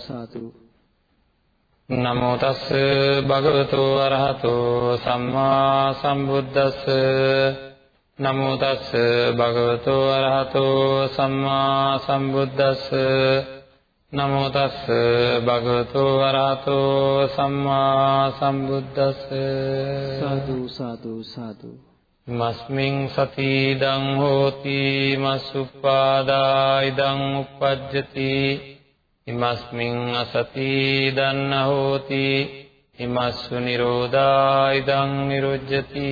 සාදු. නමෝ තස් භගවතු අරහතෝ සම්මා සම්බුද්දස්ස. නමෝ තස් භගවතු අරහතෝ සම්මා සම්බුද්දස්ස. නමෝ තස් භගවතු අරහතෝ සම්මා සම්බුද්දස්ස. සාදු සාදු සාදු. මස්මින් සතිදං හෝති මස්සුප්පාදා ඉදං uppajjati ඉමස්මින් අසතිදන්න හෝති ඉමස්සු නිරෝධා ඉදං නිරුජ්ජති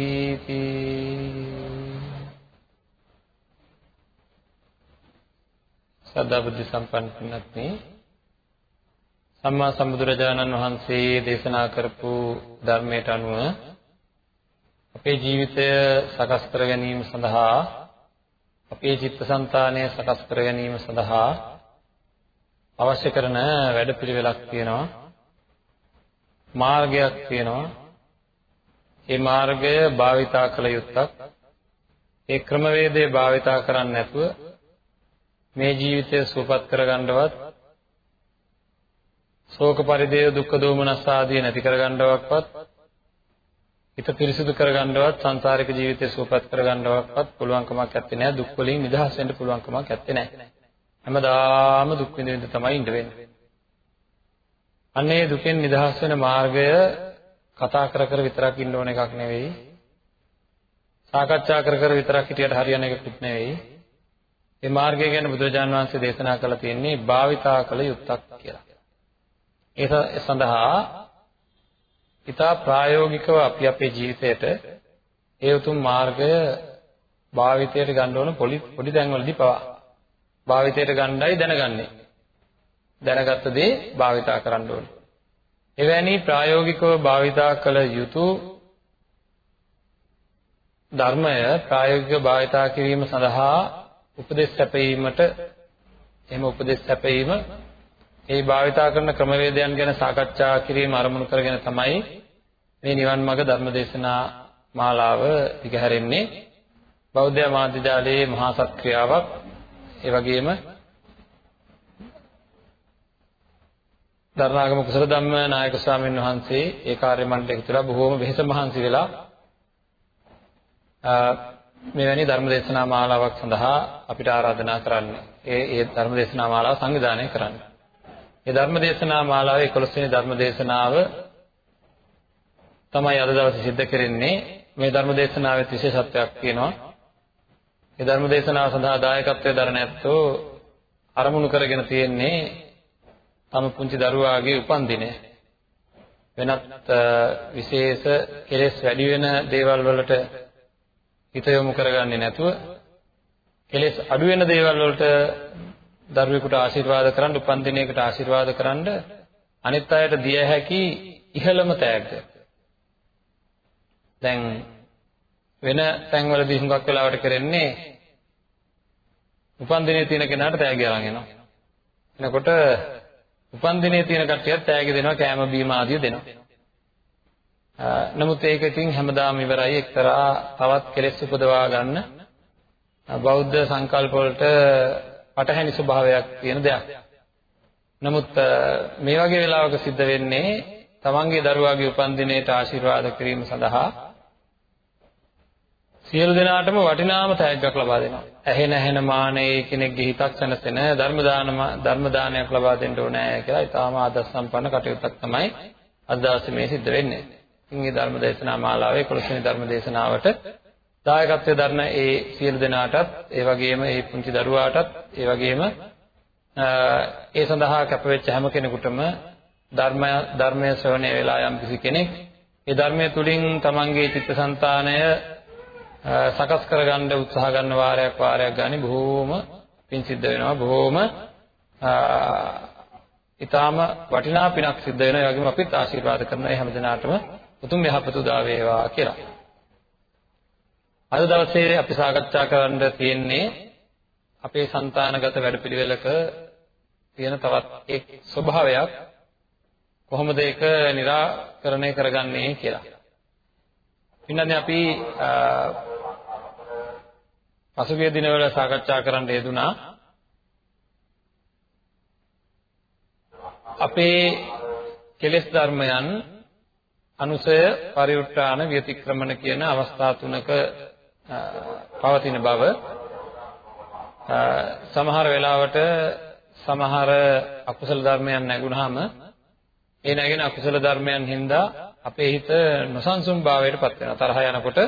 සදාබුද්ධ සම්පන්න පින්වත්නි සම්මා සම්බුදුරජාණන් වහන්සේ දේශනා කරපු ධර්මයට අනුව අපේ ජීවිතය සකස් කර ගැනීම සඳහා අපේ චිත්තසංතානය සකස් කර ගැනීම සඳහා අවශ්‍ය කරන වැඩපිළිවෙලක් තියෙනවා. මාර්ගයක් තියෙනවා. ඒ මාර්ගය භාවිතා කළ යුත්තක්. ඒ ක්‍රමවේදය භාවිතා කරන්නේ නැතුව මේ ජීවිතය සුවපත් කරගන්නවත් ශෝක පරිදේව දුක්ඛ දෝමනස් ආදී නැති කරගන්නවක්වත් හිත පිරිසිදු කරගන්නවත් සංසාරික ජීවිතය සුවපත් කරගන්නවත්වත් පුළුවන් කමක් නැත්තේ නෑ දුක් වලින් නිදහස් වෙන්න පුළුවන් කමක් නැත්තේ නෑ හැමදාම දුක් විඳින්න තමයි ඉඳ වෙන්නේ. අන්නේ දුකෙන් නිදහස් වෙන මාර්ගය කතා කර කර විතරක් ඉන්න ඕන එකක් නෙවෙයි. සාකච්ඡා කර කර විතරක් හිටියට හරියන එකකුත් නෙවෙයි. මේ මාර්ගය ගැන බුදුරජාණන් වහන්සේ දේශනා කළා තියෙන්නේ භාවිතා කළ යුත්තක් කියලා. ඒ සඳහා ඉතා ප්‍රායෝගිකව අපි අපේ ජීවිතයට ඒ උතුම් මාර්ගය භාවිතයට ගන්න ඕන පොඩි පොඩි තැන්වලදී පවා භාවිතයට ගන්නයි දැනගන්නේ. දැනගත්ත දේ භාවිතා කරන්න ඕනේ. එවැනි ප්‍රායෝගිකව භාවිතා කළ යුතු ධර්මය ප්‍රායෝගිකව භාවිතා කිරීම සඳහා උපදෙස් සැපයීමට එහෙම උපදෙස් සැපයීම ඒ භාවිතා කරන ක්‍රමවේදයන් ගැන සාකච්ඡා කිරීම අරමුණු කරගෙන තමයි මේ නිවන් මාර්ග ධර්මදේශනා මාලාව දිගහැරෙන්නේ. බෞද්ධ මාධ්‍ය ජාලයේ මහා සත්ක්‍රියාවක් ඒ වගේම දරණාගම කුසල ධම්ම නායක ස්වාමීන් වහන්සේ ඒ කාර්ය මණ්ඩලයට තුලා බොහෝම වෙහෙස මහන්සි වෙලා මෙවැනි ධර්මදේශනා මාලාවක් සඳහා අපිට ආරාධනා කරන්නේ. ඒ ඒ ධර්මදේශනා මාලාව සංවිධානය කරන්නේ. මේ ධර්මදේශනා මාලාවේ 11 වෙනි ධර්මදේශනාව තමයි අද දවසේ සිද්ධ කරන්නේ. මේ ධර්මදේශනාවේ විශේෂත්වයක් තියෙනවා. මේ ධර්මදේශනාව සඳහා දායකත්වයේ දරන ඇත්තෝ අරමුණු කරගෙන තියෙන්නේ තම පුංචි දරුවාගේ උපන්දිනය. වෙනත් විශේෂ කෙලෙස් වැඩි වෙන දේවල් වලට හිත යොමු කරගන්නේ නැතුව කෙලෙස් අඩු වෙන දේවල් වලට දරුවෙකුට ආශිර්වාද කරන්න උපන්දිනයකට ආශිර්වාද කරන්න අනිත් අයට දිය හැකි ඉහළම තෑග්ග. දැන් වෙන තැන්වලදී හුඟක් වෙලාවට කරන්නේ උපන්දිනේ තියෙන කෙනාට තෑගි අරන් එනවා. එනකොට උපන්දිනේ තියෙන කට්ටියත් තෑගි දෙනවා කෑම බීම ආදිය දෙනවා. නමුත් ඒක ඉතින් හැමදාම ඉවරයි එක්තරා තවත් කෙලෙස් උපදවා ගන්න බෞද්ධ සංකල්ප වලට පටහැනි ස්වභාවයක් තියෙන දෙයක්. නමුත් මේ වගේ වෙලාවක සිද්ධ වෙන්නේ තමන්ගේ දරුවාගේ උපන්දිනයට ආශිර්වාද කිරීම සඳහා සියලු දෙනාටම වටිනාම තෑග්ගක් ලබා දෙනවා. ඇහෙන ඇහෙන මානේ කෙනෙක්ගේ හිතක් සැනසෙන ධර්ම දානම ධර්ම දානයක් ලබා දෙන්න ඕනේ කියලා ඊටාම ආදර්ශ සම්පන්න කටයුත්තක් තමයි අද දවසේ මේ සිද්ධ වෙන්නේ. ඉතින් මේ ධර්ම දේශනා මාලාවේ 11 වෙනි ධර්ම දේශනාවට දායකත්වයේ දරන ඒ සියලු දෙනාටත් ඒ වගේම ඒ පුංචි දරුවාටත් ඒ වගේම ඒ සඳහා කැපවෙච්ච හැම කෙනෙකුටම ධර්ම ධර්මයේ ශ්‍රවණය වෙලා යම් කිසි කෙනෙක් ඒ ධර්මයේ තුලින් තමන්ගේ චිත්තසංතානය සකස් කරගන්න උත්සාහ ගන්න වාරයක් වාරයක් ගානේ බොහොම පින් සිද්ධ වෙනවා බොහොම ඊටාම වටිනා පිනක් සිද්ධ වෙනවා ඒ වගේම අපිත් ආශිර්වාද කරන ඒ හැම දිනාටම උතුම් යහපත උදා වේවා කියලා. අද දවසේ අපි සාකච්ඡා කරන්න තියෙන්නේ අපේ సంతానගත වැඩපිළිවෙලක තියෙන තවත් එක් ස්වභාවයක් කොහොමද ඒක निराකරණය කරගන්නේ කියලා. ඉන්නදී අපි පසුගිය දිනවල සාකච්ඡා කරන්න යෙදුනා අපේ කෙලෙස් ධර්මයන් අනුසය පරිඋත්‍රාණ ව්‍යතික්‍රමන කියන අවස්ථා තුනක පවතින බව. සමහර වෙලාවට සමහර අකුසල ධර්මයන් නැගුණාම ඒ නැගෙන අකුසල ධර්මයන් හින්දා අපේ හිත නොසන්සුන් භාවයට පත් වෙනවා. තරහ යනකොට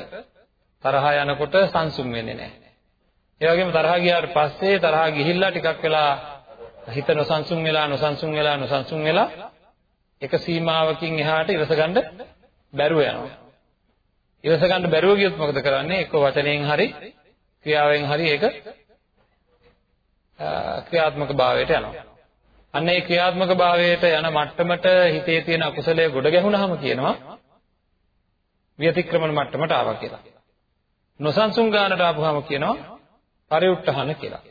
තරහ යනකොට සංසුන් වෙන්නේ නැහැ. ඒ වගේම තරහ ගියාට පස්සේ තරහ ගිහිල්ලා ටිකක් වෙලා හිත නොසන්සුන් වෙලා නොසන්සුන් වෙලා නොසන්සුන් වෙලා එක සීමාවකින් එහාට ඉවස ගන්න බැරුව යනවා. ඉවස ගන්න බැරුව ගියොත් මොකද කරන්නේ? එක්ක වචනයෙන් හරි ක්‍රියාවෙන් හරි ඒක ක්‍රියාත්මක භාවයට යනවා. අන්න ඒ ක්‍රියාත්මක භාවයට යන මට්ටමට හිතේ තියෙන අකුසලයේ ගොඩ ගැහුණාම කියනවා විතික්‍රමන මට්ටමට ආවා කියලා. නොසන්සුන් ගානට ආපුවාම කියනවා පරිඋත්හන කියලා.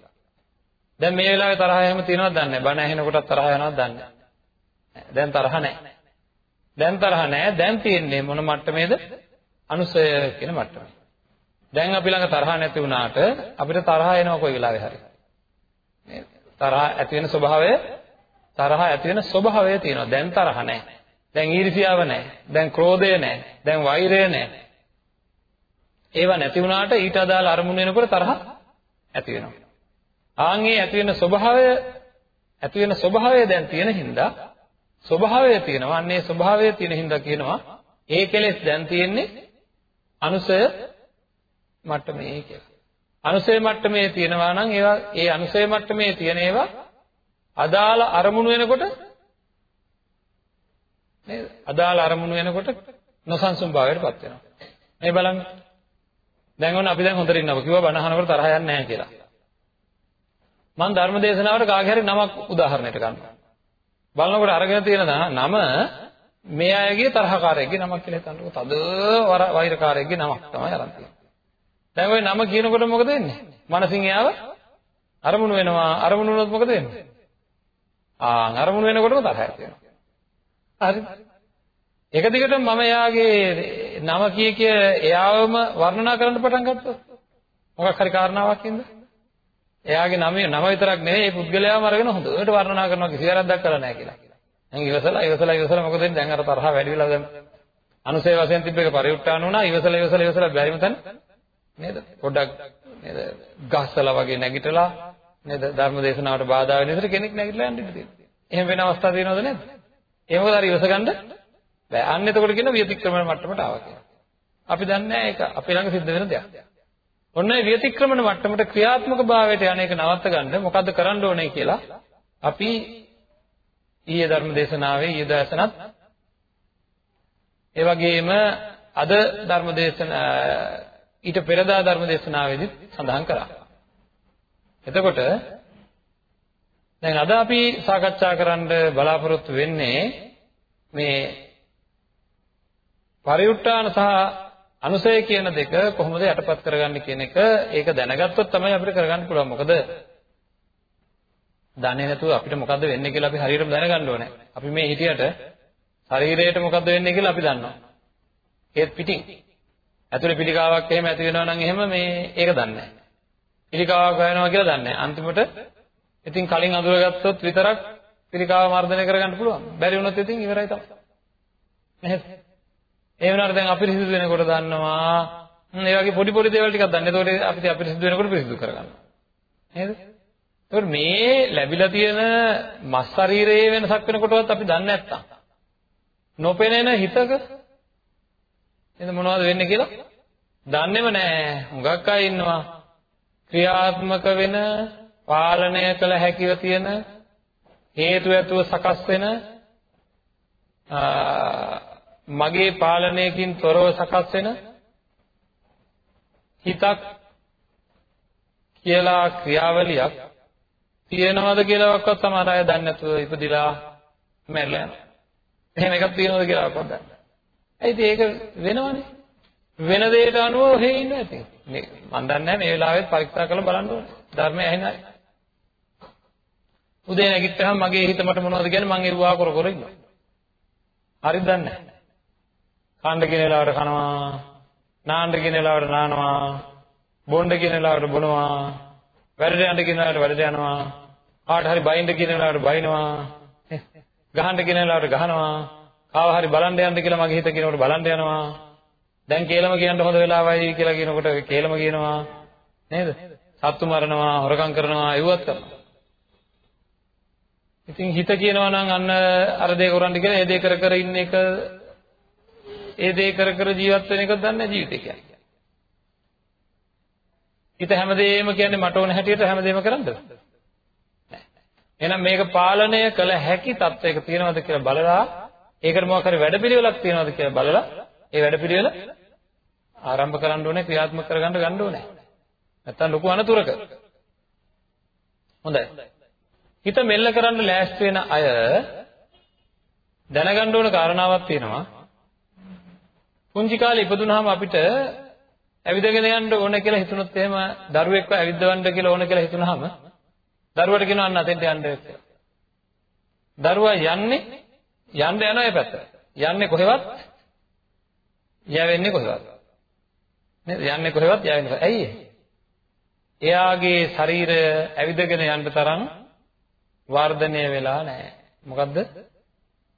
දැන් මේ වෙලාවේ තරහ එහෙම තියෙනවද දන්නේ නැහැ. බණ ඇහෙනකොටත් තරහ යනවද දන්නේ නැහැ. දැන් තරහ නැහැ. දැන් තරහ නැහැ. දැන් තියෙන්නේ මොන මට්ටමේද? අනුසය කියන මට්ටමේ. දැන් අපි ළඟ තරහ නැති වුණාට අපිට තරහ එනවා කොයි වෙලාවෙ හරි. නේද? තරහ ඇති වෙන ස්වභාවය තරහ ඇති වෙන ස්වභාවය තියෙනවා. දැන් තරහ නැහැ. දැන් ඊර්ෂියාව නැහැ. දැන් ක්‍රෝධය නැහැ. දැන් වෛරය නැහැ. ඒවා නැති වුණාට ඊට අදාළ අරමුණු වෙනකොට තරහ ඇති වෙනවා. ආන්ගේ ඇති වෙන ස්වභාවය ඇති වෙන ස්වභාවය දැන් තියෙන හින්දා ස්වභාවය තියෙනවා. අන්නේ ස්වභාවය තියෙන හින්දා කියනවා ඒ කෙලෙස් දැන් තියෙන්නේ අනුසය මට්ටමේ කියලා. අනුසය මට්ටමේ තියෙනවා නම් ඒවා ඒ අනුසය මට්ටමේ තියෙන ඒවා අදාළ අරමුණු වෙනකොට නේද? අදාළ අරමුණු වෙනකොට නොසන්සුන් භාවයටපත් වෙනවා. මේ බලන්න. දැන් ඔන්න අපි දැන් හොඳට ඉන්නවා. කිව්වා බණ අහනකොට තරහ යන්නේ නැහැ කියලා. මම ධර්ම දේශනාවට කාගේ හරි නමක් උදාහරණයට ගන්නවා. බලනකොට අරගෙන තියෙන නම මේ අයගේ තරහකාරයෙක්ගේ නමක් කියලා හිතන්නකො තද වෛරකාරයෙක්ගේ නමක් තමයි අරන් තියෙන්නේ. දැන් ওই නම කියනකොට මොකද වෙන්නේ? මනසින් එයාව අරමුණු වෙනවා. අරමුණු වුණොත් මොකද වෙන්නේ? ආ අරමුණු වෙනකොටම තරහ ඇති වෙනවා. හරි. එක දිගටම මම එයාගේ නම කිය කිය එයාවම වර්ණනා කරන්න පටන් ගත්තොත් මොකක් හරි කාරණාවක් ඉදලා එයාගේ නම නම විතරක් නෙවෙයි මේ පුද්ගලයාම අරගෙන හොඳට වර්ණනා කරනවා කිසි වැරද්දක් කරලා නැහැ කියලා. දැන් ඉවසලා ඉවසලා ඉවසලා මොකද වෙන්නේ? දැන් අර තරහ වැඩි වෙලා දැන් අනුසය වශයෙන් තිබ්බ එක පරිඋත්තාන වුණා. ඉවසලා ඉවසලා ඉවසලා බැරිම තැන නේද? පොඩ්ඩක් නේද? ගස්සලා වගේ නැගිටලා නේද? ධර්ම දේශනාවට බාධා වෙන විදිහට කෙනෙක් නැගිටලා යන්න ඉඩ තියෙනවා. එහෙම වෙන අවස්ථා තියෙනවද නැද්ද? ඒ මොකද අර ඉවස ගන්න බෑ. අන්න එතකොට කියන විතික්‍රමන මට්ටමට ආවා කියලා. අපි දන්නේ නැහැ ඒක අපේ ළඟ සිද්ධ වෙන දෙයක්. ඔන්න ඒ විතික්‍රමන මට්ටමට ක්‍රියාත්මක භාවයට යන එක නවත්ත ගන්න මොකද්ද කරන්න ඕනේ කියලා අපි ඊයේ ධර්ම දේශනාවේ ඊයේ දැසනත් ඒ වගේම අද ධර්ම දේශන ඊට පෙරදා ධර්ම දේශනාවේදී සඳහන් කරා. එතකොට දැන් අද අපි සාකච්ඡා කරන්න බලාපොරොත්තු වෙන්නේ මේ පරිඋත්තාන සහ අනුසය කියන දෙක කොහොමද යටපත් කරගන්නේ කියන එක ඒක දැනගත්තොත් තමයි අපිට කරගන්න පුළුවන්. මොකද දන්නේ නැතුව අපිට මොකද්ද වෙන්නේ කියලා අපි හරියටම දැනගන්න ඕනේ. අපි මේ හිටියට ශරීරයට මොකද්ද වෙන්නේ කියලා අපි දන්නවා. ඒත් පිටින් ඇතුලේ පිළිකාවක් එහෙම ඇති වෙනවා නම් එහෙම මේ ඒක දන්නේ නැහැ. පිළිකාවක් වෙනවා කියලා දන්නේ නැහැ. අන්තිමට ඉතින් කලින් අඳුරගත්තොත් විතරක් පිළිකාව මර්ධනය කරගන්න පුළුවන්. බැරි වුණොත් ඉතින් ඉවරයි තමයි. නේද? ඒ වුණාට දැන් අපිරිසිදු වෙනකොට දන්නවා. ඒ වගේ පොඩි පොඩි දේවල් ටිකක් දන්න. ඒතකොට අපිට අපිරිසිදු වෙනකොට පිරිසිදු කරගන්නවා. නේද? ඒතකොට මේ ලැබිලා තියෙන මස් ශරීරයේ වෙනසක් වෙනකොටවත් අපි දන්නේ නැත්තම් නොපෙනෙන හිතක එතන මොනවද වෙන්නේ කියලා දන්නේම නැහැ. හුඟක් අය ඉන්නවා. ක්‍රියාත්මක වෙන පාලනය කළ හැකිව තියෙන හේතු ඇතුව සකස් වෙන මගේ පාලනයකින් තොරව සකස් වෙන හිතක් කියලා ක්‍රියාවලියක් තියෙනවද කියලාවත් සමහර අය දන්නේ නැතුව ඉපදිලා මැරලා යනවා. එහෙම එකක් තියෙනවද කියලා අපොත් දන්න. ඒ ඉතින් ඒක වෙනවනේ. වෙන දෙයකට අනුව ඔහේ ඉන්න ඇති. මේ මම දන්නේ මේ වෙලාවෙත් පරීක්ෂා කරලා බලන්න ඕනේ. ධර්මය ඇහෙනයි. උදේ නැගිට්ටහම මගේ හිත මට මොනවද කියන්නේ මං එරුවා කර කර ඉන්නවා. හරිද දන්නේ නැහැ. කන්න කියන වෙලාවට කනවා, නාන්න කියන වෙලාවට නානවා, බොන්න කියන වෙලාවට බොනවා, වැඩට යන්න කියන වෙලාවට වැඩට යනවා, කාට හරි බයින්න කියන වෙලාවට බයිනවා, ගහන්න කියන වෙලාවට ගහනවා, කාව හරි බලන්න යන්න කියලා මගේ හිත කියනකොට බලන්න යනවා. දැන් කේලම කියන්න හොඳ වෙලාවයි කියලා කියනකොට කේලම කියනවා. නේද? සත්තු මරනවා, හොරකම් කරනවා, ඒවත් කරනවා. ඉතින් හිත කියනවා නම් අන්න අර දේ කරන්න කියලා ඒ දේ කර කර ඉන්න එක ඒ දේ කර කර ජීවත් වෙන එකද දන්නේ ජීවිතේ කියන්නේ. හිත හැමදේම කියන්නේ මට ඕන හැටියට හැමදේම කරන්නද? එහෙනම් මේක පාලනය කළ හැකි තත්වයක තියෙනවද කියලා බලලා ඒකට මොකක් හරි වැඩපිළිවෙලක් තියෙනවද කියලා බලලා ඒ වැඩපිළිවෙල ආරම්භ කරන්න ඕනේ ක්‍රියාත්මක කරගන්න ගන්න ඕනේ. නැත්තම් ලොකු අනතුරක. හොඳයි. හිත මෙල්ල කරන්න ලෑස්ති වෙන අය දැනගන්න ඕන කාරණාවක් තියෙනවා. පුංචි කාලේ ඉපදුනහම අපිට ඇවිදගෙන යන්න ඕන කියලා හිතුනොත් එහෙම දරුවෙක්ව ඇවිද්දවන්න කියලා ඕන කියලා හිතුනහම දරුවට කියනවා අන්න අතෙන්ට යන්න කියලා. දරුවා යන්නේ යන්න යනවා ඒ පැත්ත. යන්නේ කොහෙවත්? යවෙන්නේ කොහෙවත්? නේද? යන්නේ කොහෙවත් යවෙන්නේ. ඇයි එයාගේ ශරීරය ඇවිදගෙන යන්න තරම් වර්ධනය වෙලා නැහැ. මොකද්ද?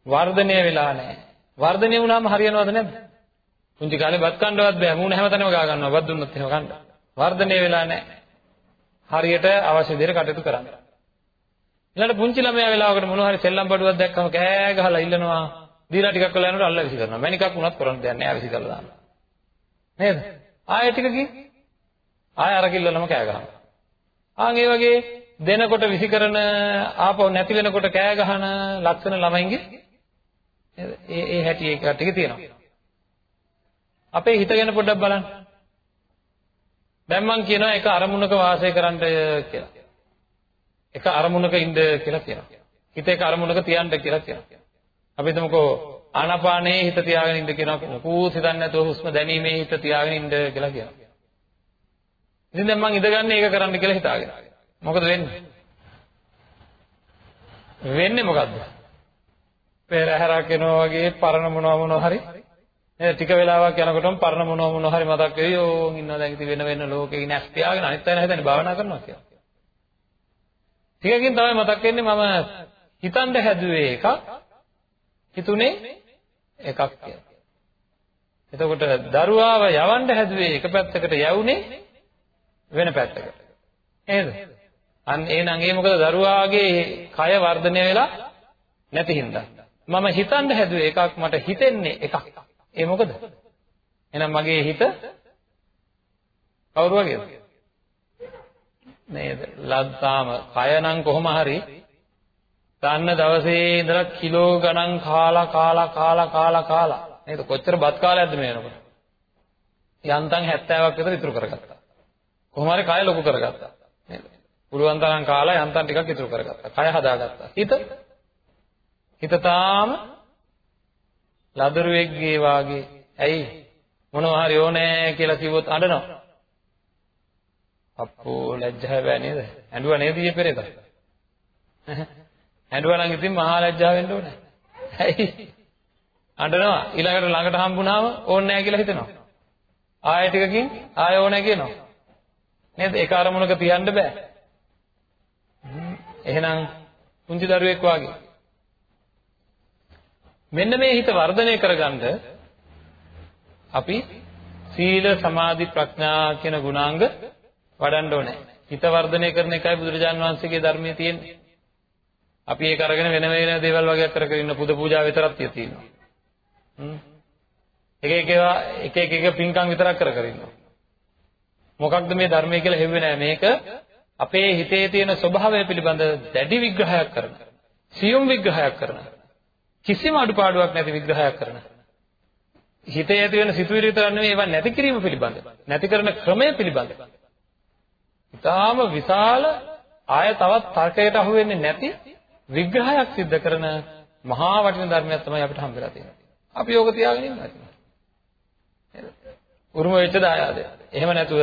වර්ධනය වෙලා නැහැ. වර්ධනය වුණාම හරියනවද නැද්ද? පුංචි කාලේ බත් කන්නවත් බෑ. මූණ හැමතැනම ගා ගන්නවා. බත් දුන්නොත් එහෙම කන්න. වර්ධනය වෙලා නැහැ. හරියට අවශ්‍ය විදිහට කටයුතු කරන්න. ඊළඟට පුංචි ළමයා වෙලාවකට මොනවා හරි සෙල්ලම් බඩුවක් දැක්කම කෑ ගහලා ඉල්ලනවා. දීලා ටිකක් වෙලා යනකොට අල්ල විසි කරනවා. මැනිකක් වුණත් කරන්න දෙයක් නෑ විසි කරලා දානවා. නේද? ආයෙ ටිකකින් ආයෙ අර කිල්ලලම කෑ ගහනවා. ආන් ඒ වගේ දෙනකොට විසි කරන ආපහු නැති වෙනකොට කෑ ගහන ලක්ෂණ ළමයින්ගේ ඒ ඒ හැටි ඒ කට්ටිය තියෙනවා. අපේ හිත ගැන පොඩ්ඩක් බලන්න. දැන් මම කියනවා එක අරමුණක වාසය කරන්න කියලා. එක අරමුණක ඉන්න කියලා කියනවා. හිත එක අරමුණක තියන්න කියලා කියනවා. අපි හිතමුකෝ ආනාපානයේ හිත තියාගෙන ඉන්න කියනවා. කූස් හිතන්නේ නැතුව හුස්ම දැනීමේ හිත තියාගෙන ඉන්න කියලා කියනවා. ඉතින් දැන් මම ඉඳගන්නේ ඒක කරන්න කියලා හිතාගෙන. මොකද වෙන්නේ? වෙන්නේ මොකද්ද? පෙරහැරක් එනවා වගේ පරණ මොනවා මොනවා හරි නේද ටික වෙලාවක් යනකොටම පරණ මොනවා මොනවා හරි මතක් වෙවි ඕන් ඉන්නවා දැන් ඉතින් වෙන වෙන ලෝකේ නැස් තියාගෙන අනිත් අය නැහැදනේ භාවනා කරනවා කියලා. ටිකකින් තමයි මතක් වෙන්නේ මම හිතන්න හැදුවේ එකක් හිතුනේ එකක් කියලා. එතකොට දරුවාව යවන්න හැදුවේ එක පැත්තකට යවුනේ වෙන පැත්තකට. නේද? අන්න එහෙනම් ඒ මොකද දරුවාගේ කය වර්ධනය වෙලා නැති හින්දා. මම හිතන්න හැදුවේ එකක් මට හිතෙන්නේ එකක්. ඒ මොකද? එහෙනම් මගේ හිත කවුරු වගේද? නේද? ලද්දාම කය නම් කොහොම හරි ගන්න දවසේ ඉඳලා කිලෝ ගණන් කාලා කාලා කාලා කාලා කාලා නේද? කොච්චර බත් කාලයක්ද මේ වෙනකොට? යන්තම් 70ක් විතර ඉතුරු කරගත්තා. කොහොම හරි කය ලොකු කරගත්තා. නේද? පුළුවන් තරම් කාලා යන්තම් ටිකක් ඉතුරු කරගත්තා. කය හදාගත්තා. හිත හිත තාම ලදරුවෙක්ගේ වාගේ ඇයි මොනවා හරි ඕනේ කියලා කිව්වොත් අඬනවා. අප්පෝ ලැජ්ජාව බෑ නේද? ඇඬුවා නේද ඊයේ පෙරේද? ඇඬුවා නම් ඉතින් මහා ලැජ්ජාව වෙන්න ඕනේ. ඇයි? අඬනවා. ඊළඟට ළඟට හම්බුනාම ඕනේ නැහැ කියලා හිතෙනවා. ආයෙ ටිකකින් ආයෙ ඕනේ කියනවා. නේද? ඒක අරමුණක තියන්න බෑ. එහෙනම් පුංචි දරුවෙක් වාගේ. මෙන්න මේ හිත වර්ධනය කරගන්න අපි සීල සමාධි ප්‍රඥා කියන ගුණාංග වඩන්න ඕනේ. හිත වර්ධනය කරන එකයි බුදුරජාන් වහන්සේගේ ධර්මයේ තියෙන්නේ. අපි ඒක අරගෙන වෙන වෙන දේවල් වගේ කර කර ඉන්න පුද පූජා විතරක් තියෙනවා. හ්ම්. එක එක ඒවා එක එක එක පින්කම් විතරක් කර කර ඉන්නවා. මොකක්ද මේ ධර්මය කියලා හෙව්වේ නෑ මේක අපේ හිතේ තියෙන ස්වභාවය පිළිබඳ දැඩි විග්‍රහයක් කරන සියුම් විග්‍රහයක් කරන කිසිම අඩුපාඩුවක් නැති විග්‍රහයක් කරන හිතේ ඇති වෙන සිතුවිලි විතර නෙවෙයි ඒවා නැති කිරීම පිළිබඳ නැති කරන ක්‍රමය පිළිබඳ ඉතාම විශාල ආය තවත් තර්කයට අහු වෙන්නේ නැති විග්‍රහයක් සිද්ධ කරන මහා වටින ධර්මයක් තමයි අපිට හම්බෙලා තියෙන්නේ. අපි යෝග තියාගෙන ඉන්නවා ඉතින්. නේද? උරුම වෙච්ච දායාදය. එහෙම නැතුව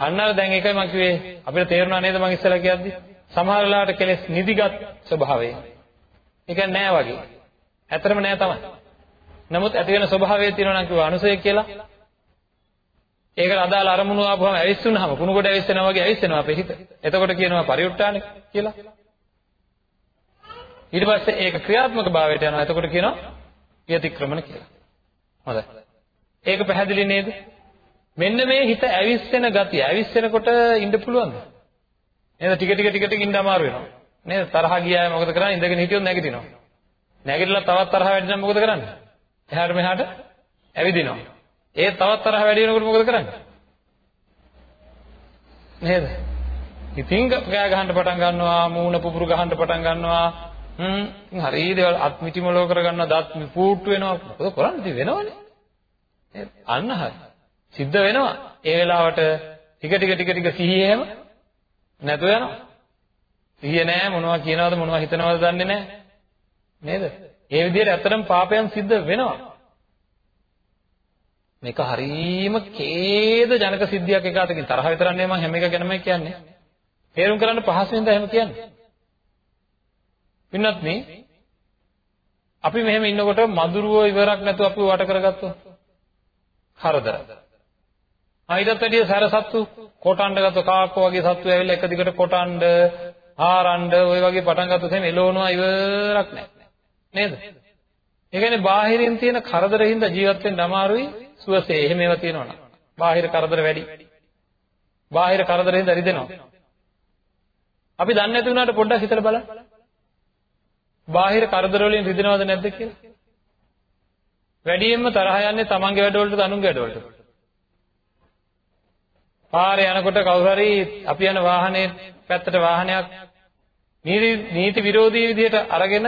අන්න අර දැන් ඒකයි මම කිව්වේ අපිට තේරුණා නේද මම ඉස්සෙල්ලා කියද්දි සමහර වෙලාවට කෙලස් නිදිගත් ස්වභාවය. ඒක නෑ වගේ. ඇත්තරම නෑ තමයි. නමුත් ඇති වෙන ස්වභාවය තියෙනවා නම් කිව්වා අනුසය කියලා. ඒකට අදාළ අරමුණු ආපුවම ඇවිස්සුනහම කුණු කොට ඇවිස්සෙනවා වගේ ඇවිස්සෙනවා අපේ හිත. එතකොට කියනවා පරිඋත්ථාන කියලා. ඊට පස්සේ ඒක ක්‍රියාත්මක භාවයට යනවා. එතකොට කියනවා යතික්‍රමණ කියලා. හොඳයි. ඒක පැහැදිලි නේද? මෙන්න මේ හිත ඇවිස්සෙන ගතිය ඇවිස්සෙනකොට ඉන්න පුළුවන්ද? එහෙනම් ටික ටික ටික ටික ඉන්න අමාරු වෙනවා. නේද? තරහ ගියාම මොකද කරන්නේ? ඉඳගෙන හිටියොත් නැගිටිනවා. නැගිටලා තවත් තරහ වැඩි නම් මොකද කරන්නේ? එහාට මෙහාට ඇවිදිනවා. ඒ තවත් තරහ වැඩි වෙනකොට මොකද කරන්නේ? නේද? ඉතින් කෑ ගහන්න පටන් ගන්නවා, මූණ පුපුරු ගහන්න පටන් ගන්නවා. හ්ම් ඉතින් හරි දේවල් අත් මිටිමලෝ කර ගන්නවා, දත් පූට්ටු වෙනවා. මොකද කරන්නේ? ඉතින් වෙනවනේ. නේද? අන්න හරි. සිද්ධ වෙනවා. ඒ වෙලාවට ටික ටික ටික ටික සිහිය එහෙම නැතුව යනවා. සිහිය නැහැ මොනවා කියනවද මොනවා හිතනවද දන්නේ නැහැ. නේද? ඒ විදිහට ඇත්තටම පාපයන් සිද්ධ වෙනවා. මේක හරීම ඛේද ජනක සිද්ධියක් එක අතකින් තරහ විතරක් නෙමෙයි මම හැම එක ගැනම කියන්නේ. තේරුම් කරන්න පහසුවෙන්ද එහෙම කියන්නේ. පින්නත් මේ අපි මෙහෙම ඉන්නකොට මදුරුව ඉවරක් නැතුව අපි වට කරගත්තොත් හරදර. ආයිදත් වැඩිය සැරසත්තු කොටණ්ඩ ගත්ත කාක්කෝ වගේ සත්තු ඇවිල්ලා එක දිගට කොටණ්ඩ, ආරණ්ඩ ඔය වගේ පටන් ගත්තොත් එහෙම එළවනවා ඉවරක් නැහැ. නේද? ඒ කියන්නේ බාහිරින් තියෙන කරදරින්ද ජීවත් වෙන්න අමාරුයි සුවසේ එහෙම ඒවා තියෙනවනම්. බාහිර කරදර වැඩි. බාහිර කරදරින්ද රිදෙනවා. අපි දන්නේ නැති වුණාට පොඩ්ඩක් හිතලා බලන්න. බාහිර කරදර වලින් රිදෙනවද නැද්ද කියලා? වැඩියෙන්ම තරහ යන්නේ තමන්ගේ වැඩවලට අනුන්ගේ වැඩවලට. පාරේ යනකොට කවුරු හරි අපි යන වාහනේ පැත්තට වාහනයක් නීති විරෝධී විදිහට අරගෙන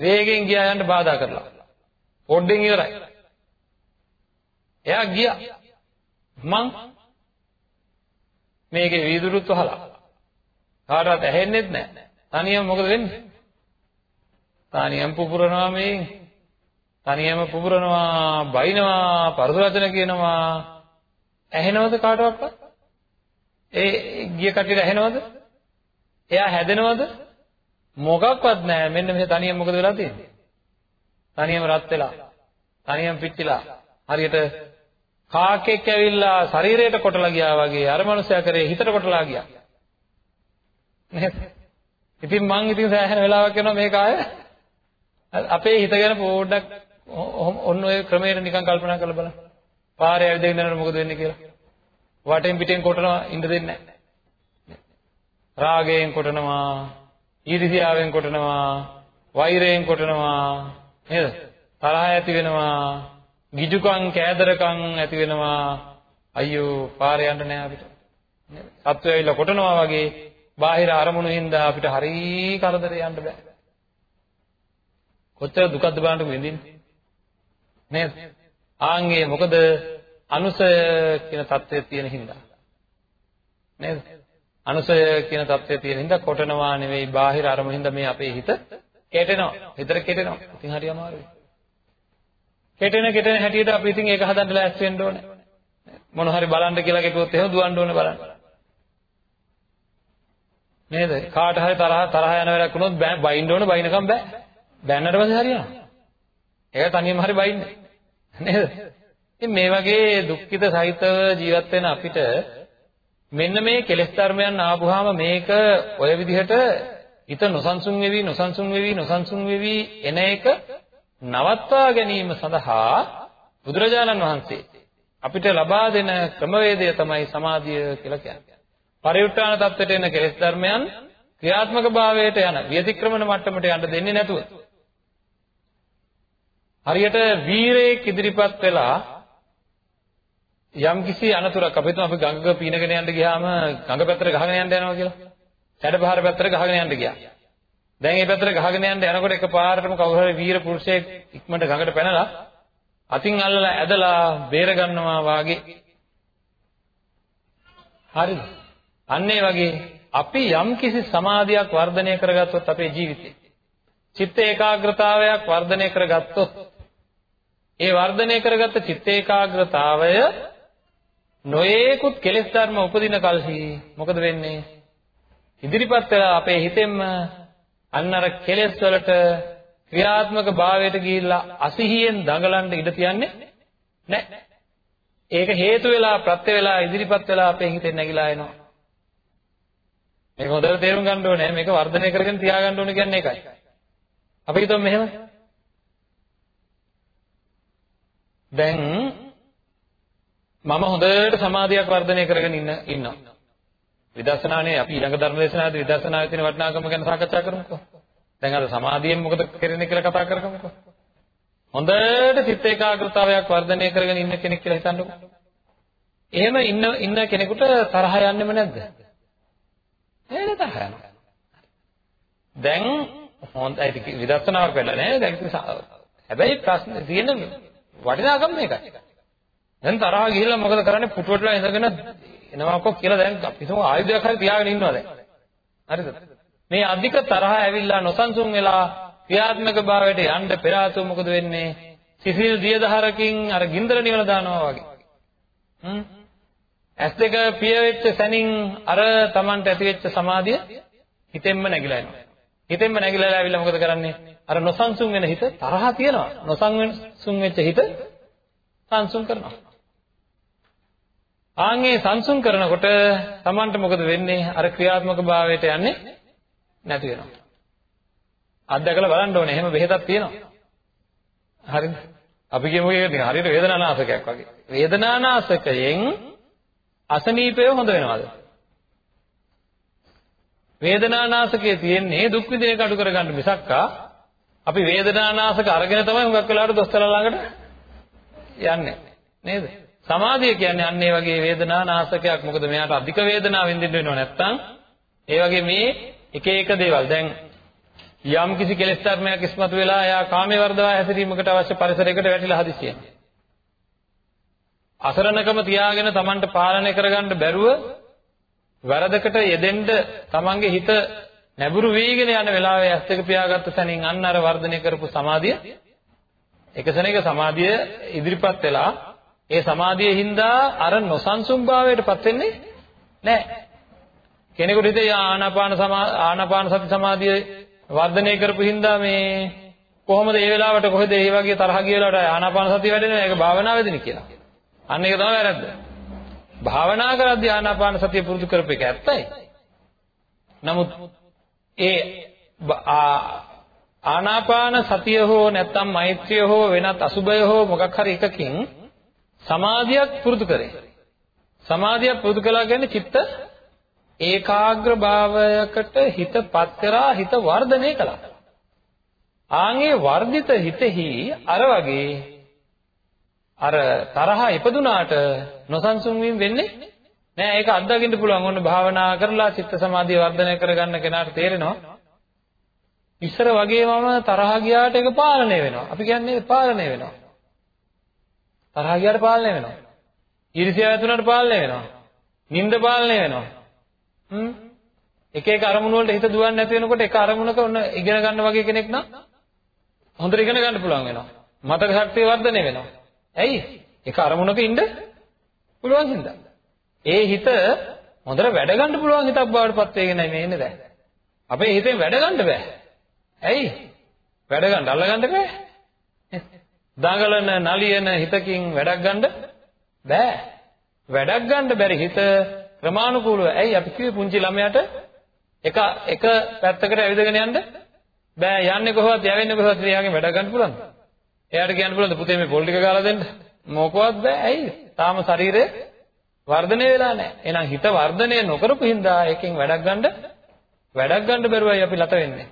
වේගෙන් ගියා යන්න බාධා කරලා. පොඩ්ඩෙන් ඉවරයි. එයා ගියා. මං මේකේ වීදුරුත් වහලා. කාටවත් ඇහෙන්නෙත් නැහැ. තනියම මොකද වෙන්නේ? තනියම පුපුරනවා මේ. තනියම පුපුරනවා, බයිනවා, පරස වචන කියනවා. ඇහෙනවද කාටවත්? ඒ ගිය කටියට ඇහෙනවද? එයා හැදෙනවද? මොකක්වත් නැහැ. මෙන්න මෙහෙ තනියම මොකද වෙලා තියෙන්නේ? තනියම රත් වෙලා, තනියම පිච්චිලා. හරියට කාකෙක් ඇවිල්ලා ශරීරයට කොටලා ගියා වගේ අර මනුස්සයා කරේ හිතට කොටලා ගියා. නේද? ඉතින් මං ඉතින් සෑහෙන වෙලාවක් යනවා මේක ආය අපේ හිත ගැන පොඩ්ඩක් ඔන්න ඔය ක්‍රමයට නිකන් කල්පනා කරලා බලන්න. පාරේ ඇවිදගෙන යනකොට මොකද වෙන්නේ කියලා. වටෙන් පිටෙන් කොටනවා ඉන්න දෙන්නේ නැහැ. රාගයෙන් කොටනවා, ඊර්ෂ්‍යාවෙන් කොටනවා, වෛරයෙන් කොටනවා නේද? තරහ ඇති වෙනවා, ගිජුකම් කෑදරකම් ඇති වෙනවා. අයියෝ පාරේ යන්න නෑ අපිට. නේද? සත්වය ඇවිල්ලා කොටනවා වගේ බාහිර අරමුණු හින්දා අපිට හරි කරදරේ යන්න බෑ. කොච්චර දුකද බලන්න විඳින්නේ. නේද? ආන්ගේ මොකද අනුසය කියන தත්ත්වය තියෙන හින්දා. නේද? අනුසය කියන தත්ත්වය තියෙන හින්දා කොටනවා නෙවෙයි බාහිර අරමුණු හින්දා මේ අපේ හිත කෙටෙනවා. හිතට කෙටෙනවා. ඉතින් හරි අමාරුයි. කෙටෙන කෙටෙන හැටියට අපි ඉතින් ඒක හදන්න ලෑස්ති වෙන්න ඕනේ. මොන හරි බලන්න කියලා කෙටුවොත් එහෙම දුවන්න ඕනේ බලන්න. නේද? කාට හරි තරහ තරහ යන වෙලාවක් වුණොත් බයින්න ඕනේ බයින්නකම් බෑ. බැන්නට පස්සේ හරියනවා. ඒක තනියම හරි බයින්නේ. නේද? ඉතින් මේ වගේ දුක්ඛිත සහිතව ජීවත් වෙන අපිට මෙන්න මේ කෙලෙස් ධර්මයන් ආපුවාම මේක ඔය විදිහට හිත නොසන්සුන් වෙවි නොසන්සුන් වෙවි නොසන්සුන් වෙවි එන එක නවත්වා ගැනීම සඳහා බුදුරජාණන් වහන්සේ අපිට ලබා දෙන ක්‍රමවේදය තමයි සමාධිය කියලා කියන්නේ. පරිඋත් ทาน தත්වයට එන කෙලෙස් ධර්මයන් ක්‍රියාත්මක භාවයට යන විතික්‍රමන මට්ටමට යන්න දෙන්නේ නැතුව. හරියට වීරයෙක් ඉදිරිපත් වෙලා යම් කිසි අනතුරක් අපි හිතමු අපි ගඟක පීනගෙන යන්න ගියාම ගඟ පැත්තට ගහගෙන යන්න යනවා කියලා. සැඩපහර පැත්තට ගහගෙන යන්න ගියා. දැන් මේ පැත්තට ගහගෙන යන්න යනකොට එකපාරටම කවුරු හරි වීර පුරුෂයෙක් ඉක්මනට ගඟට පැනලා අතින් අල්ලලා ඇදලා බේර ගන්නවා වාගේ. හරිද? අන්න ඒ වගේ අපි යම් කිසි සමාධියක් වර්ධනය කරගත්තොත් අපේ ජීවිතේ චිත්ත ඒකාග්‍රතාවයක් වර්ධනය කරගත්තොත් ඒ වර්ධනය කරගත්ත චිත්ත ඒකාග්‍රතාවය නොයේකුත් කෙලෙස් ධර්ම උපදින කලෙහි මොකද වෙන්නේ? ඉදිරිපත් වෙලා අපේ හිතෙන්ම අන්න අර කෙලෙස් වලට ක්‍රියාත්මක භාවයට ගිහිල්ලා අසිහියෙන් දඟලන්න ඉඩ තියන්නේ නැහැ. ඒක හේතු වෙලා ප්‍රත්‍ය වෙලා ඉදිරිපත් වෙලා අපේ හිතෙන් නැగిලා එනවා. මේක හොඳට තේරුම් ගන්න ඕනේ. මේක වර්ධනය කරගෙන තියාගන්න ඕනේ කියන්නේ ඒකයි. අපි හිතමු මෙහෙම. දැන් මම හොඳට සමාධියක් වර්ධනය කරගෙන ඉන්න ඉන්නවා. විදර්ශනානේ අපි ඊළඟ ධර්ම දේශනාවේදී විදර්ශනාවේ තියෙන වටිනාකම ගැන සාකච්ඡා කරමුකෝ. දැන් අද සමාධියෙන් මොකද කරන්නේ කියලා කතා කරමුකෝ. හොඳට චිත්ත ඒකාග්‍රතාවයක් වර්ධනය කරගෙන ඉන්න කෙනෙක් කියලා හිතන්නකෝ. එහෙම ඉන්න ඉන්න කෙනෙකුට තරහ යන්නෙම නැද්ද? නේද තරහ යනවා. දැන් හොඳයි විදර්ශනාවක් වෙලා නෑ. දැන් හැබැයි ප්‍රශ්න තියෙන වටිනාකම මේකයි. දැන් තරහ ගිහිල්ලා මොකද කරන්නේ? පුටුවටලා ඉඳගෙන එනවාකෝ කියලා දැන් පිටුම ආයුධයක් හරි තියාගෙන ඉන්නවා දැන්. හරිද? මේ අධික තරහ ඇවිල්ලා නොසන්සුන් වෙලා ක්‍රියාත්මක භාවයට යන්න පෙර ආතුව මොකද වෙන්නේ? සිසිල් දියදහරකින් අර ගින්දර නිවන දානවා වගේ. හ්ම්. ඇස් දෙක පිය වෙච්ච සැනින් අර Tamanට ඇති වෙච්ච සමාධිය හිතෙන්ම නැగిලා යනවා. හිතෙන්ම නැగిලා ඇවිල්ලා මොකද කරන්නේ? අර නොසන්සුන් වෙන හිත තරහ තියනවා. නොසන්සුන් වෙච්ච හිත සංසුන් කරනවා. ආන්ගේ සංසුන් කරනකොට Tamanට මොකද වෙන්නේ? අර ක්‍රියාත්මක භාවයට යන්නේ නැති වෙනවා. අත්දැකලා බලන්න ඕනේ. එහෙම බෙහෙතක් තියෙනවා. හරිද? අපි කියමු ඒක හරියට වේදනානාශකයක් වගේ. වේදනානාශකයෙන් අසනීපය හොඳ වෙනවද? වේදනානාශකයේ තියෙන්නේ දුක් විඳින එක අඩු කරගන්න මිසක්කා අපි වේදනානාශක අරගෙන තමයි හුඟක් වෙලාවට දොස්තරලා ළඟට යන්නේ. නේද? සමාධිය කියන්නේ අන්න ඒ වගේ වේදනා නාශකයක්. මොකද මෙයාට අධික වේදනාව විඳින්න වෙනව නැත්තම් ඒ වගේ මේ එක එක දේවල් දැන් යම් කිසි කෙලෙස් ධර්මයක් ඉස්මතු වෙලා එයා කාමයේ වර්ධවා හැසිරීමකට අවශ්‍ය පරිසරයකට වැටිලා හදිසියෙන්. අසරණකම තියාගෙන Tamanට පාලනය කරගන්න බැරුව වැරදකට යෙදෙන්න Tamanගේ හිත නැඹුරු වීගෙන යන වෙලාවේ ඇස් දෙක පියාගත්ත සැනින් අන්න අර වර්ධනය කරපු සමාධිය එක සැනක සමාධිය ඉදිරිපත් වෙලා ඒ සමාධියේ හින්දා අර නොසන්සුන් භාවයටපත් වෙන්නේ නැහැ. කෙනෙකුට හිතේ ආනාපාන ආනාපාන සති සමාධිය වර්ධනය කරපු හින්දා මේ කොහොමද ඒ වෙලාවට කොහෙද ඒ වගේ තරහ ගිය වෙලාවට ආනාපාන සතිය වැඩෙනවා ඒක භාවනාවේදී කියලා. අන්න ඒක තමයි වැරද්ද. භාවනා කරද්දී ආනාපාන සතිය පුරුදු කරපු එක ඇත්තයි. නමුත් ඒ ආනාපාන සතිය හෝ නැත්නම් මෛත්‍රිය හෝ වෙනත් අසුබය හෝ මොකක් හරි එකකින් සමාධියක් පුරුදු කරේ. සමාධියක් පුරුදු කළා කියන්නේ චිත්ත ඒකාග්‍ර භාවයකට හිතපත් කරා හිත වර්ධනය කළා. ආන්ගේ වර්ධිත හිතෙහි අර වගේ අර තරහ ඉපදුනාට නොසන්සුන් වීම වෙන්නේ නෑ ඒක අත්දකින්න පුළුවන්. ඔන්න භාවනා කරලා චිත්ත සමාධිය වර්ධනය කරගන්න කෙනාට තේරෙනවා. ඉස්සර වගේ මම තරහ ගියාට ඒක පාලනය වෙනවා. අපි කියන්නේ පාලනය වෙනවා. තරහ ගියාට පාලනය වෙනවා. ඊර්ෂ්‍යාව ඇති වුණාට පාලනය වෙනවා. නිନ୍ଦ පාලනය වෙනවා. හ්ම් එක එක අරමුණු වලට හිත දුවන්නේ නැති වෙනකොට එක අරමුණක ඔන්න ඉගෙන ගන්න වගේ කෙනෙක් නම් හොඳට ඉගෙන ගන්න පුළුවන් වෙනවා. මතක ශක්තිය වර්ධනය වෙනවා. ඇයි? එක අරමුණක ඉන්න පුළුවන් හින්දා. ඒ හිත හොඳට වැඩ ගන්න පුළුවන් හිතක් බවට පත් වෙගෙනයි මේ ඉන්නේ දැන්. අපේ හිතෙන් වැඩ ගන්න බෑ. ඇයි? වැඩ ගන්න අල්ල ගන්න බෑ. දඟලන නලියන හිතකින් වැඩක් ගන්න බෑ. වැඩක් ගන්න බැරි හිත ක්‍රමානුකූලව ඇයි අපි කිව්වේ පුංචි ළමයාට එක එක පැත්තකට ඇවිදගෙන යන්න බෑ යන්නේ කොහොමද යවෙන්නේ කොහොමද එයාගෙන් වැඩ ගන්න පුළුවන්ද? එයාට කියන්න පුළුවන්ද පුතේ මේ පොල් ටික ගාලා දෙන්න? මොකවත් බෑ ඇයි? තාම ශරීරය වර්ධනය වෙලා නැහැ. එහෙනම් හිත වර්ධනය නොකරපු හින්දා එකෙන් වැඩක් ගන්න වැඩක් ගන්න බැරුවයි අපි ලත වෙන්නේ.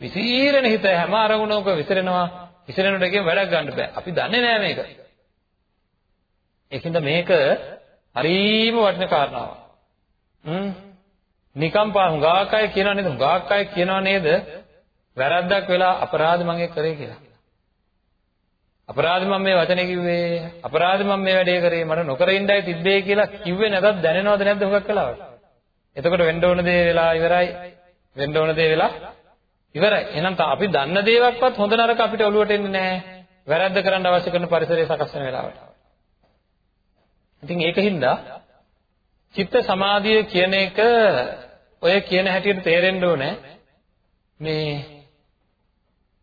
විසිරෙන හිත හැම අරමුණක විසිරෙනවා විසිරෙනට එකෙන් වැඩක් ගන්න බෑ. අපි දන්නේ නෑ මේක. ඒකින්ද මේක හරීම වටින කාරණාවක්. හ්ම්. නිකම් පා හුඟාක් අය කියනවා නේද? හුඟාක් අය කියනවා නේද? වැරද්දක් වෙලා අපරාධ මගේ කරේ කියලා. අපරාධ මම මේ වචනේ කිව්වේ අපරාධ මම මේ වැඩේ කරේ මට නොකර ඉන්නයි තිබ්බේ කියලා කිව්වේ නැතත් දැනෙනවද නැද්ද හුඟක් වෙලාවට එතකොට වෙන්න ඕන දේ වෙලා ඉවරයි වෙන්න ඕන දේ වෙලා ඉවරයි. එහෙනම් අපි දන්න දේවක්වත් හොඳ නරක අපිට ඔලුවට එන්නේ නැහැ. වැරද්ද කරන්න අවශ්‍ය කරන පරිසරය සකස් වෙන වෙලාවට. ඉතින් ඒකින්ද චිත්ත සමාධිය කියන එක ඔය කියන හැටියට තේරෙන්න ඕනේ මේ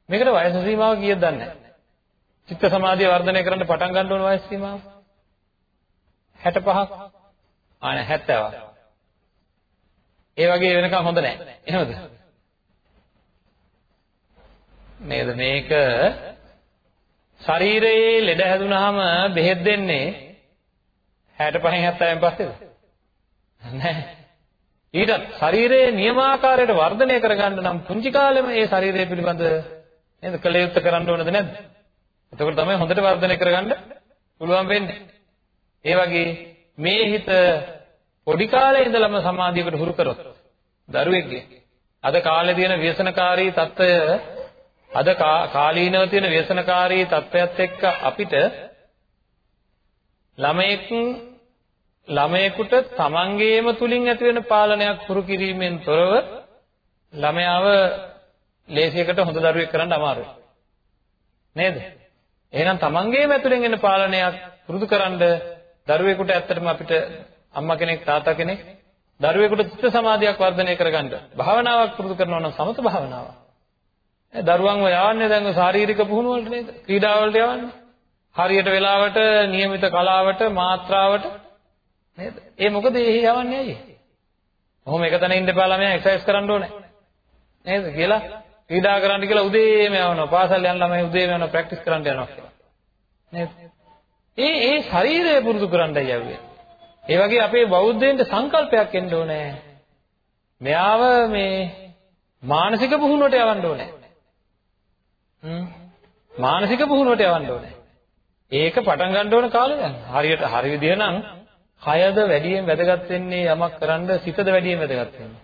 මේකට වයස සීමාව කීයද දන්නේ නැහැ. චිත්ත සමාධිය වර්ධනය කරන්න පටන් ගන්න ඕන වයස සීමාව 65ක් ආ නෑ 70ක්. ඒ වගේ වෙනකම් හොඳ නෑ. එහෙමද? නේද? මේක ශරීරයේ ලෙඩ හැදුනහම බෙහෙත් දෙන්නේ 65න් 70න් පස්සේද? නෑ. ඊටත් ශරීරයේ නියමාකාරයට වර්ධනය කරගන්න නම් පුංචි කාලෙම ඒ ශරීරය පිළිබඳ නේද කලයුත්ත කරන්න ඕනද නැද්ද? එතකොට තමයි හොඳට වර්ධනය කරගන්න පුළුවන් වෙන්නේ. ඒ වගේ මේ හිත පොඩි කාලේ ඉඳලම සමාධියකට හුරු කරොත් දරුවෙක්ගේ අද කාලේ තියෙන ව්‍යසනකාරී తত্ত্বය අද කාලීනව තියෙන ව්‍යසනකාරී තත්ත්වයක් එක්ක අපිට ළමයෙක් ළමයෙකුට තමන්ගේම තුලින් ඇති වෙන පාලනයක් පුරු කිරීමෙන් තොරව ළමයාව ලේසියකට හොඳ දරුවෙක් කරන්න අමාරුයි. නේද? එහෙනම් තමන්ගේම ඇතුලෙන් එන පාලනයක් පුරුදු කරන්න දරුවෙකුට ඇත්තටම අපිට අම්මා කෙනෙක් තාත්තා කෙනෙක් දරුවෙකුට චිත්ත සමාධියක් වර්ධනය කරගන්න භාවනාවක් පුරුදු කරනවා නම් සමත භාවනාවක්. දරුවන්ව යවන්නේ දැන් ශාරීරික පුහුණු වලට නේද? ක්‍රීඩා වලට යවන්නේ. හරියට වෙලාවට નિયમિત කලාවට මාත්‍රාවට නේද? ඒ මොකද ඒ යවන්නේ ඇයි? ඔහොම එක තැන ඉන්න බෑ ළමයා එක්සර්සයිස් කරන්න ඕනේ. නේද කියලා ක්‍රීඩා කරන්න කියලා උදේම යවනවා. පාසල් යන ළමයි උදේම යනවා ප්‍රැක්ටිස් කරන්න යනවා කියලා. නේද? ඒ ඒ ශරීරය පුරුදු කරන්නයි යන්නේ. ඒ වගේ අපේ බෞද්ධයන්ට සංකල්පයක් එන්න ඕනේ. මෙයාව මේ මානසික පුහුණුවට යවන්න ඕනේ. මානසික පුහුණුවට යවන්න ඕනේ. ඒක පටන් ගන්න ඕන කාලේ දැන්. හරියට හරි විදිහ නම් කයද වැඩියෙන් වැදගත් වෙන්නේ යමක් කරන්න සිතද වැඩියෙන් වැදගත් වෙන්නේ.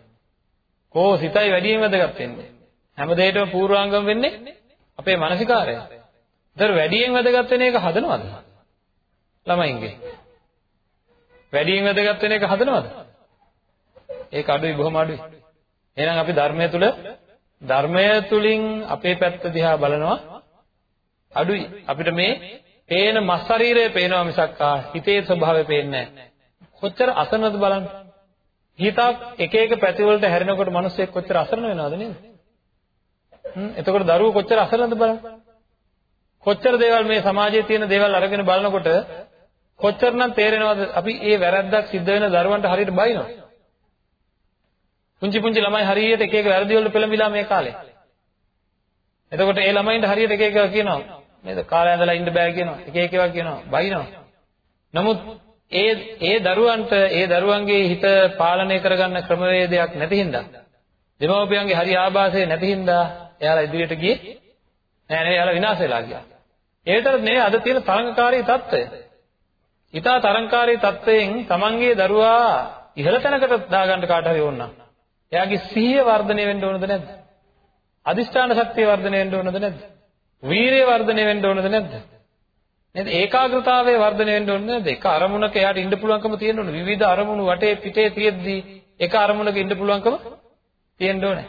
කෝ සිතයි වැඩියෙන් වැදගත් වෙන්නේ. හැම දෙයකම පූර්වාංගම වෙන්නේ අපේ මානසිකාරය. ඒතර වැඩියෙන් වැදගත් වෙන එක හදනවද? ළමයින්ගේ. වැඩියෙන් වැදගත් වෙන එක හදනවද? ඒක අඩුයි බොහොම අඩුයි. එහෙනම් අපි ධර්මය තුල ධර්මය තුලින් අපේ පැත්ත දිහා බලනවා අඩුයි. අපිට මේ පේන මස් ශරීරය පේනවා මිසක් හිතේ ස්වභාවය පේන්නේ නැහැ. කොච්චර අසරණද බලන්න. හිතක් එක එක පැති වලට හැරෙනකොට මිනිස්සෙක් කොච්චර අසරණ වෙනවද නේද? හ්ම් එතකොට දරුවෝ කොච්චර අසරණද බලන්න. කොච්චර දේවල් මේ සමාජයේ තියෙන දේවල් අරගෙන බලනකොට කොච්චරනම් තේරෙනවද අපි ඒ වැරද්දක් සිද්ධ වෙන දරුවන්ට හරියට බයිනවා. පුංචි පුංචි ළමයි හරියට එක එක වැරදි වලට පෙළඹිලා මේ කාලේ. එතකොට ඒ ළමයින්ට හරියට එක එක කියනවා. නේද? කාලය ඇඳලා ඉන්න බෑ කියනවා. එක එක ඒවා කියනවා. බයිනවා. නමුත් ඒ ඒ දරුවන්ට ඒ දරුවන්ගේ හිත පාලනය කරගන්න ක්‍රමවේදයක් නැති හින්දා දෙමව්පියන්ගේ හරි ආభాසය නැති හින්දා එයාලා ඉදිරියට ගියේ නෑ නේද? එයාලා විනාශ වෙලා ගියා. ඒ විතරක් නෙවෙයි අද තියෙන තරංගකාරී తত্ত্বය. ඊට තරංකාරී තත්වයෙන් තමන්ගේ දරුවා ඉහළ තැනකට දාගන්න කාට හරි ඕන නම් එයාගේ සිහිය වර්ධනය වෙන්න ඕනද නැද්ද? අදිෂ්ඨාන ශක්තිය වර්ධනය වෙන්න ඕනද නැද්ද? වීරිය වර්ධනය වෙන්න ඕනද නැද්ද? නේද? ඒකාග්‍රතාවය වර්ධනය වෙන්න ඕනද නැද්ද? එක අරමුණක එයාට ඉන්න පුළුවන්කම තියෙන්න ඕනේ. විවිධ අරමුණු වටේ පිටේ තියෙද්දී එක අරමුණක ඉන්න පුළුවන්කම තියෙන්න ඕනේ.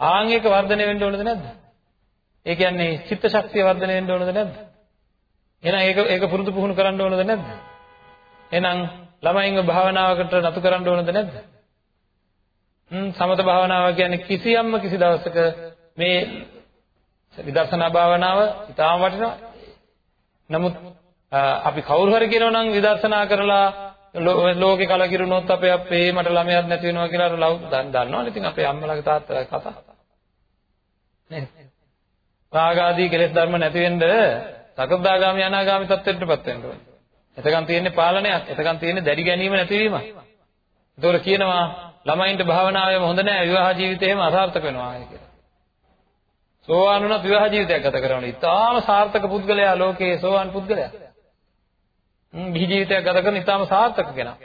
ආන් එක වර්ධනය වෙන්න ඕනද නැද්ද? ඒ කියන්නේ චිත්ත ශක්තිය වර්ධනය වෙන්න ඕනද නැද්ද? එහෙනම් ඒක ඒක පුරුදු පුහුණු කරන්න ඕනද නැද්ද? එහෙනම් ළමයින්ව භාවනාවකට නතු කරන්න ඕනද නැද්ද? සමත භාවනාව කියන්නේ කිසියම්ම කිසි දවසක මේ විදර්ශනා භාවනාව ඉතාම වටිනවා. නමුත් අපි කවුරු හරි කියනවා නම් විදර්ශනා කරලා ලෝකේ කලකිරුණොත් අපේ අපේ මට ළමයක් නැති වෙනවා කියලා අර ලව් දන්නවනේ. ඉතින් අපේ අම්මලාගේ තාත්තලාගේ කතා. නේද? රාගාදී කෙලෙස් ධර්ම නැති වෙන්න සකදාගාමි අනාගාමි තත්ත්වයටපත් වෙන්න ඕනේ. එතකන් තියෙන්නේ පාලනයක්. එතකන් තියෙන්නේ දැඩි ගැනීම නැතිවීමක්. ඒතකොට කියනවා ළමයින්ට භාවනාවේම හොඳ නැහැ විවාහ ජීවිතේම අසාර්ථක වෙනවා කියලා. සෝවාන් වුණත් විවාහ ජීවිතයක් ගත කරනවා. ඉතාලම සාර්ථක පුද්ගලයා ලෝකයේ සෝවාන් පුද්ගලයා. හ්ම් බිහි ජීවිතයක් ගත කරන ඉතාලම සාර්ථක කෙනා.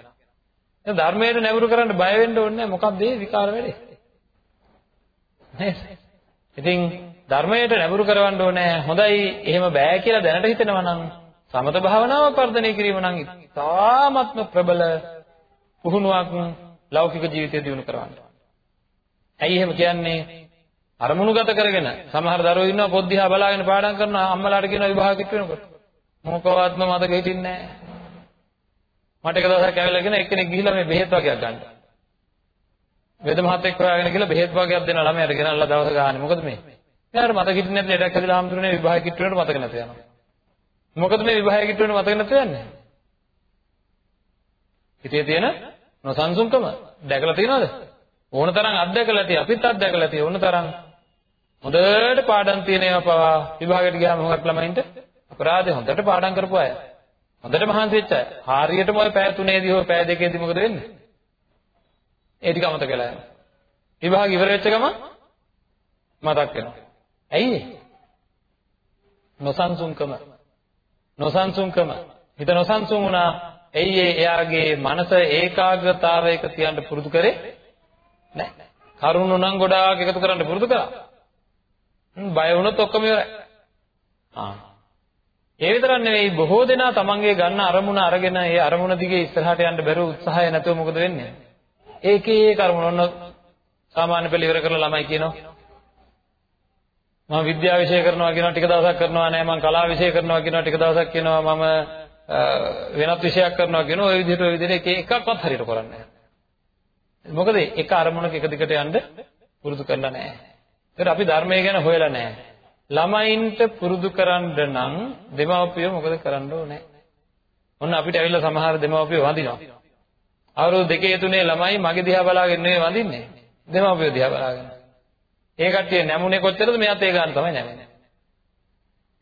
දැන් ධර්මයට නැඹුරු කරන්න බය වෙන්න ඕනේ නැහැ. මොකක්ද ඒ විකාර වෙලේ? නේද? ඉතින් ධර්මයට නැඹුරු කරවන්න ඕනේ. හොඳයි එහෙම බෑ කියලා දැනට හිතෙනවා නම් සමත භාවනාවක් වර්ධනය කිරීම නම් ඉතාමත්ම ප්‍රබල පුහුණුවක් ලෞකික ජීවිතය දියුණු කරවන්න. ඇයි එහෙම කියන්නේ? අරමුණු ගත කරගෙන සමහර දරුවෝ ඉන්නවා පොත් දිහා බලාගෙන පාඩම් කරනවා. අම්මලාට කියනවා විභාග කිට්ටු වෙනකොට මොකවත්ම මතක හිටින්නේ නැහැ. මට එක දවසක් ඇවිල්ලා කියන එක්කෙනෙක් ගිහිල්ලා මේ බෙහෙත් වගේක් ගන්න. වෙද මහත්තයෙක් හොයාගෙන ගිහලා බෙහෙත් වගේක් දෙන ළමයාට ගෙනල්ලා දවස ගානේ මොකද මේ? එයාට මතක හිටින්නේ නැති ලෙඩක් හැදිලා ආම්තුරුනේ විභාග කිට්ටු වෙනකොට මතක නැත යනවා. මොකද මේ විභාග කිට්ටු වෙනකොට මතක නැත යන්නේ? හිතේ තියෙන නොසන්සුන්කම දැකලා තියෙනවද? ඕන තරම් අත්දැකලා තියෙ අපිත් අත්දැකලා තියෙ ඕන තරම්. හොඳට පාඩම් තියෙන ඒවා පවා විභාගයට ගියාම මොකක් ළමයින්ට? අපරාධේ හොඳට පාඩම් කරපු අය. හොඳට මහන්සි වෙච්ච අය. හරියටම ওই පැය තුනේදී හෝ පැය දෙකේදී මොකද වෙන්නේ? ඒ ටික අමතක වෙලා යනවා. විභාග ඉවර වෙච්ච ගමන් මතක් වෙනවා. ඇයි නොසන්සුන්කම. නොසන්සුන්කම. හිත නොසන්සුන් වුණා එයි එයාගේ මනස ඒකාග්‍රතාවයක තියන්න පුරුදු කරේ නැහැ. කරුණු නම් ගොඩාක් එකතු කරන්න පුරුදු කරා. බය වුණොත් ඔක්කොම ඉවරයි. ආ. ඒ විතරක් නෙවෙයි බොහෝ දෙනා තමන්ගේ ගන්න අරමුණ අරගෙන ඒ අරමුණ දිගේ ඉස්සරහට යන්න බැරුව උත්සාහය නැතුව මොකද වෙන්නේ? ඒකේ කර්මන ඔන්න සාමාන්‍ය පෙළ ඉවර කරලා ළමයි කියනවා මම විද්‍යාව විෂය කරනවා කියනවා ටික දවසක් කරනවා නෑ මම කලාව විෂය කරනවා කියනවා ටික දවසක් කියනවා මම වෙනත් විෂයක් කරනවා කියන ඔය විදිහට ඔය විදිහට එක එකක්වත් හරියට කරන්නේ නැහැ. මොකද එක අරමුණක එක දිගට යන්න පුරුදු කරලා නැහැ. ඒකට අපි ධර්මය ගැන හොයලා නැහැ. ළමයින්ට පුරුදු කරන්න නම් දෙමාපියෝ මොකද කරන්න ඕනේ? ඔන්න අපිට ඇවිල්ලා සමහර දෙමාපියෝ වඳිනවා. අවුරුදු දෙකේ තුනේ ළමයි මගේ දිහා බලාගෙන නෙවෙයි වඳින්නේ. දෙමාපියෝ දිහා බලාගෙන. ඒ කට්ටිය නැමුනේ කොච්චරද මෙයාත් ඒ ගන්න තමයි නැමෙන්නේ.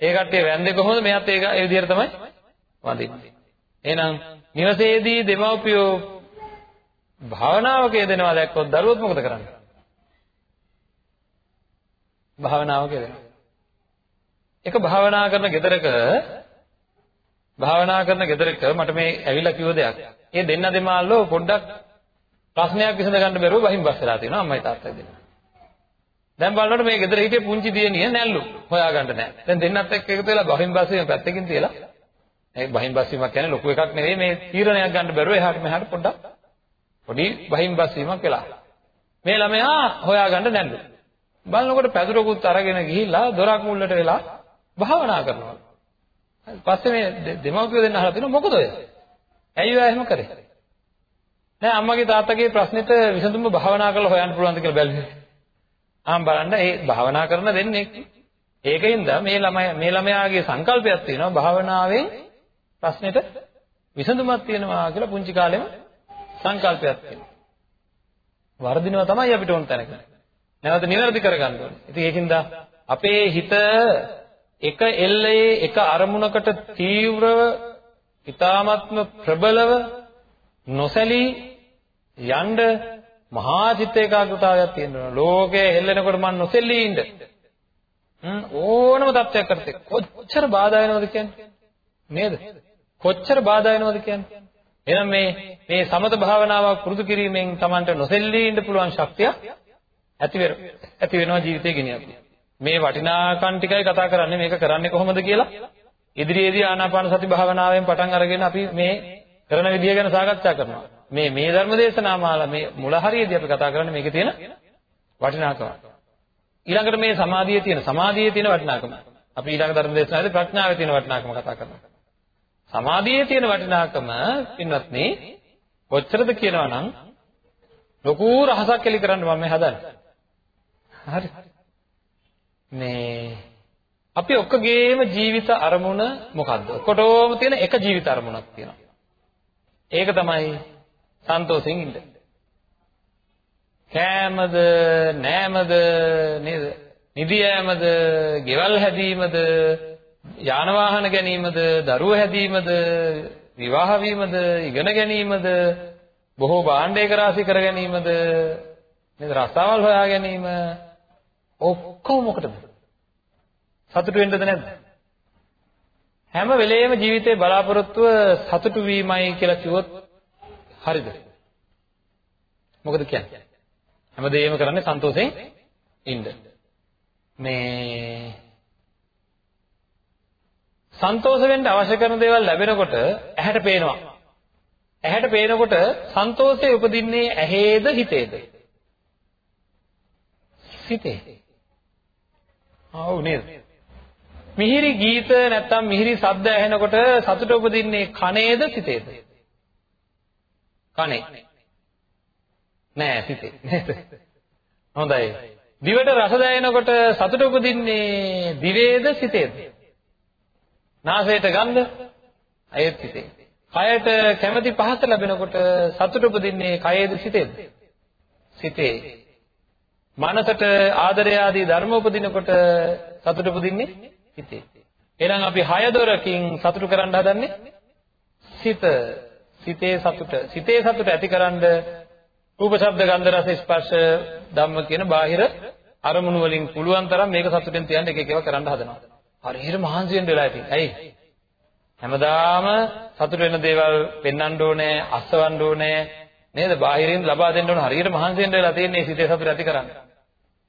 ඒ කට්ටිය වැන්දේ කොහොමද මෙයාත් ඒ ඒ විදිහට තමයි වඳින්නේ. එහෙනම් නිවසේදී දෙමව්පියෝ භාවනාවක යෙදෙනවා දැක්කොත් දරුවොත් මොකද කරන්නේ? භාවනාවක යෙදෙනවා. එක භාවනා කරන ගෙදරක භාවනා කරන ගෙදරක මට මේ ඇවිල්ලා කිව්ව දෙයක්. ඒ දෙන්න දෙමාල්ලෝ පොඩ්ඩක් ප්‍රශ්නයක් විසඳ ගන්න බැරුව බහින් බස් වෙලා තියෙනවා අම්මයි තාත්තයි දෙන්නා. දැන් බලනකොට මේ ගෙදර හිටිය පුංචි දියණිය නැල්ලු හොයාගන්න නැහැ. දැන් දෙන්නත් එක්ක එකතු වෙලා බහින් බස් වීම පැත්තකින් තියලා ඒ බහින් බස් වීමක් කියන්නේ ලොකු එකක් නෙවෙයි මේ තීරණයක් ගන්න බැරුව එහාට මෙහාට පොඩ්ඩක් පොඩි බහින් බස් වීමක් වෙලා. මේ ළමයා හොයාගන්න නැල්ලු. බලනකොට පැදුරකුත් අරගෙන ගිහිල්ලා දොරක් මුල්ලට වෙලා භාවනා කරනවා. පස්සේ මේ දෙමව්පියෝ දෙන්න අහලා තිනු මොකද ඔය? ඇයි ඔයා එහෙම කරේ? නෑ අම්මගේ තාත්තගේ ප්‍රශ්නෙට විසඳුම භාවනා කරලා හොයන්න පුළුවන්ද කියලා බැලුවේ. ආම් බලන්න ඒ භාවනා කරන දෙන්නේ ඒකින්ද මේ ළමයා මේ ළමයාගේ සංකල්පයක් තියෙනවා භාවනාවෙන් ප්‍රශ්නෙට විසඳුමක් තියෙනවා කියලා පුංචි කාලෙම සංකල්පයක් තියෙනවා. වර්ධිනවා තමයි අපිට ඕන තැනක. නැවත නිවැරදි කරගන්න ඕනේ. ඉතින් ඒකින්ද අපේ හිත එක එල්ලේ එක අරමුණකට තීව්‍රව, ඊ타ත්ම ප්‍රබලව නොසැලී යන්න මහා චිත්ත ඒකාග්‍රතාවයක් තියෙනවා. ලෝකයේ හෙල්ලෙනකොට මම නොසෙල්ලී ඉන්න. හ්ම් ඕනම තත්ත්වයක් කරතේ කොච්චර බාධා වෙනවද කියන්නේ? නේද? කොච්චර බාධා වෙනවද කියන්නේ? එහෙනම් මේ මේ සමත භාවනාවක් පුරුදු කිරීමෙන් Tamanට නොසෙල්ලී ඉන්න පුළුවන් ශක්තිය ඇති වෙන ඇති වෙනවා ජීවිතේ ගෙනියන්න. මේ වටිනාකම් ටිකයි කතා කරන්නේ මේක කරන්නේ කොහොමද කියලා ඉදිරියේදී ආනාපාන සති භාවනාවෙන් පටන් අරගෙන අපි මේ කරන විදිය ගැන සාකච්ඡා කරනවා. මේ මේ ධර්ම දේශනා මාලා මේ මුල හරියේදී අපි කතා කරන්නේ මේකේ තියෙන වටිනාකම. ඊළඟට මේ සමාධියේ තියෙන සමාධියේ තියෙන වටිනාකම. අපි ඊළඟ ධර්ම දේශනාවේදී ප්‍රඥාවේ තියෙන වටිනාකම කතා කරනවා. සමාධියේ තියෙන වටිනාකම පින්වත්නි කොච්චරද කියනවා නම් ලොකු රහසක් එලි කරන්න මම මේ හදන්නේ. හරි. මේ අපි ඔක්කොගේම ජීවිත අරමුණ මොකද්ද? ඔක්කොටම තියෙන එක ජීවිත අරමුණක් තියෙනවා. ඒක තමයි සන්තෝෂෙන් ඉන්න. කෑමද නෑමද නේද? නිදියෑමද, ගෙවල් හැදීමද, යාන වාහන ගැනීමද, දරුවෝ හැදීමද, විවාහ වීමද, ඉගෙන ගැනීමද, බොහෝ භාණ්ඩ ඒක රාශි කර ගැනීමද, නේද? රස්සාවල් හොයා ගැනීම ඔක්කොම මොකටද? සතුටු වෙන්නද නැද්ද? හැම වෙලේම ජීවිතේ බලාපොරොත්තුව සතුටු වීමයි කියලා කිව්වොත් හරිද? මොකද කියන්නේ? හැමදේම කරන්නේ සන්තෝෂයෙන් ඉන්න. මේ සන්තෝෂ වෙන්න අවශ්‍ය කරන දේවල් ලැබෙනකොට ඇහැට පේනවා. ඇහැට පේනකොට සන්තෝෂය උපදින්නේ ඇහේද හිතේද? හිතේ. ආ ඔව් නේද? මිහිරි ගීත නැත්තම් මිහිරි ශබ්ද ඇහෙනකොට සතුට උපදින්නේ කනේද සිතේද? කනේ. නෑ සිතේ. නේද? හොඳයි. දිවට රස දැනෙනකොට සතුට උපදින්නේ දිවේද සිතේද? නාසයට ගන්ධ අයෙත් සිතේ. කයට කැමැති පහස ලැබෙනකොට සතුට උපදින්නේ කයේද සිතේද? සිතේ. මනසට ආදරය ආදී ධර්ම උපදිනකොට සතුට උපදින්නේ සිතේ. එහෙනම් අපි හය දොරකින් සතුට කරන්න හදන්නේ සිත. සිතේ සතුට. සිතේ සතුට ඇතිකරනද රූප ශබ්ද ගන්ධ රස ස්පර්ශ ධම්ම කියන බාහිර අරමුණු වලින් පුළුවන් තරම් මේක සතුටෙන් තියන්න එක එක ඒවා කරන්න හදනවා. හරියට මහන්සි වෙන්න වෙලා ඉතින්. ඇයි? හැමදාම සතුට වෙන දේවල් පෙන්වන්න ඕනේ, අස්සවන්න ඕනේ. නේද? බාහිරින් ලබා දෙන්න ඕන හරියට මහන්සි වෙන්න වෙලා තියෙන්නේ සිතේ සතුට ඇති කරන්න.